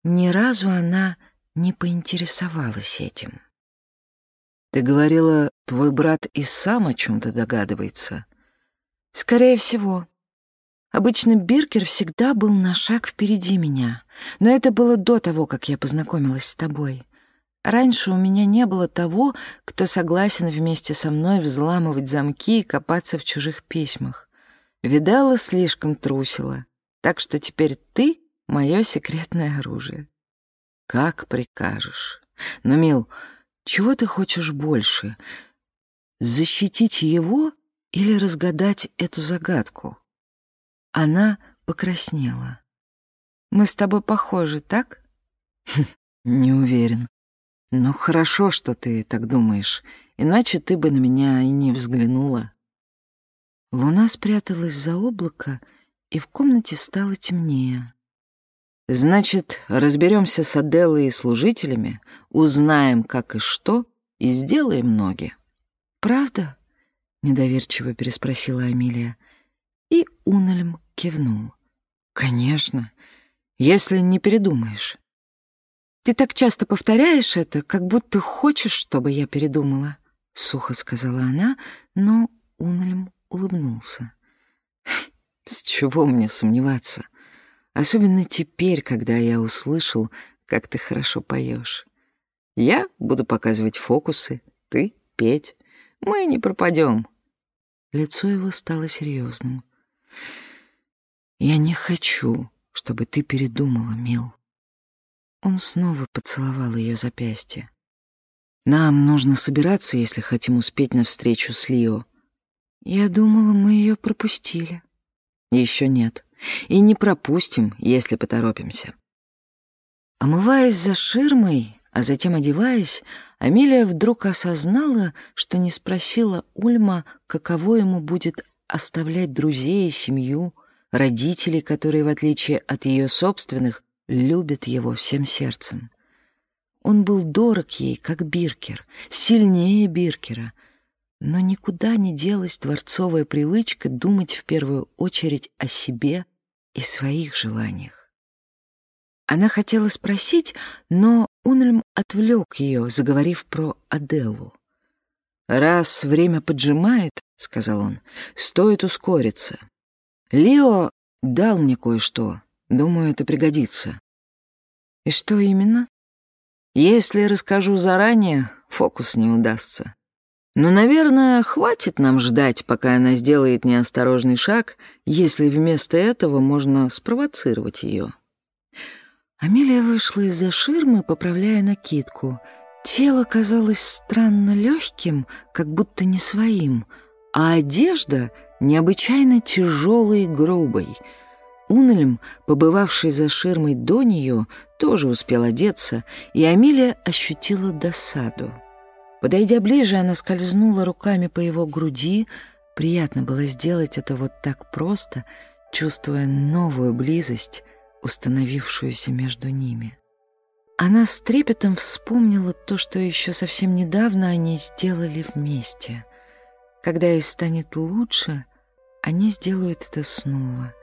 [SPEAKER 1] ни разу она не поинтересовалась этим. «Ты говорила, твой брат и сам о чем-то догадывается?» «Скорее всего», Обычно Биркер всегда был на шаг впереди меня, но это было до того, как я познакомилась с тобой. Раньше у меня не было того, кто согласен вместе со мной взламывать замки и копаться в чужих письмах. Видала, слишком трусила, так что теперь ты — мое секретное оружие. Как прикажешь. Но, Мил, чего ты хочешь больше? Защитить его или разгадать эту загадку? Она покраснела. Мы с тобой похожи, так? Не уверен. Но хорошо, что ты так думаешь, иначе ты бы на меня и не взглянула. Луна спряталась за облако, и в комнате стало темнее. Значит, разберемся с Аделлой и служителями, узнаем, как и что, и сделаем ноги. Правда? Недоверчиво переспросила Амилия. И Унельм кивнул. Конечно, если не передумаешь. Ты так часто повторяешь это, как будто хочешь, чтобы я передумала, сухо сказала она, но Унельм улыбнулся. С чего мне сомневаться? Особенно теперь, когда я услышал, как ты хорошо поешь. Я буду показывать фокусы, ты — петь. Мы не пропадем. Лицо его стало серьезным. «Я не хочу, чтобы ты передумала, Мил». Он снова поцеловал ее запястье. «Нам нужно собираться, если хотим успеть на встречу с Лио». «Я думала, мы ее пропустили». Еще нет. И не пропустим, если поторопимся. Омываясь за ширмой, а затем одеваясь, Амелия вдруг осознала, что не спросила Ульма, каково ему будет оставлять друзей и семью, родителей, которые, в отличие от ее собственных, любят его всем сердцем. Он был дорог ей, как Биркер, сильнее Биркера, но никуда не делась дворцовая привычка думать в первую очередь о себе и своих желаниях. Она хотела спросить, но Унельм отвлек ее, заговорив про Аделлу. «Раз время поджимает, — сказал он, — стоит ускориться. Лео дал мне кое-что, думаю, это пригодится». «И что именно?» «Если расскажу заранее, фокус не удастся. Но, наверное, хватит нам ждать, пока она сделает неосторожный шаг, если вместо этого можно спровоцировать ее. Амелия вышла из-за ширмы, поправляя накидку. Тело казалось странно легким, как будто не своим, а одежда необычайно тяжелой и грубой. Унельм, побывавший за ширмой до нее, тоже успел одеться, и Амелия ощутила досаду. Подойдя ближе, она скользнула руками по его груди. Приятно было сделать это вот так просто, чувствуя новую близость, установившуюся между ними. Она с трепетом вспомнила то, что еще совсем недавно они сделали вместе. Когда ей станет лучше, они сделают это снова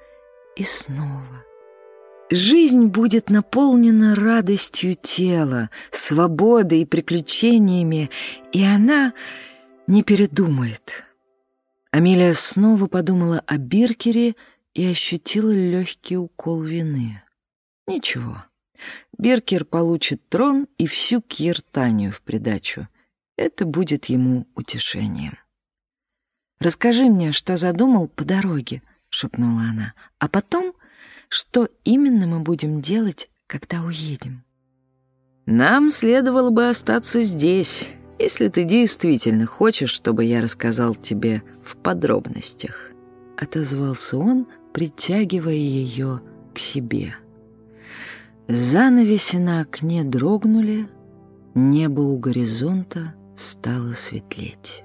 [SPEAKER 1] и снова. Жизнь будет наполнена радостью тела, свободой и приключениями, и она не передумает. Амелия снова подумала о Биркере и ощутила легкий укол вины. Ничего, Биркер получит трон и всю Киртанию в придачу. Это будет ему утешением. «Расскажи мне, что задумал по дороге», — шепнула она, «а потом что именно мы будем делать, когда уедем. Нам следовало бы остаться здесь, если ты действительно хочешь, чтобы я рассказал тебе в подробностях. Отозвался он, притягивая ее к себе. Занавеси на окне дрогнули, небо у горизонта стало светлеть.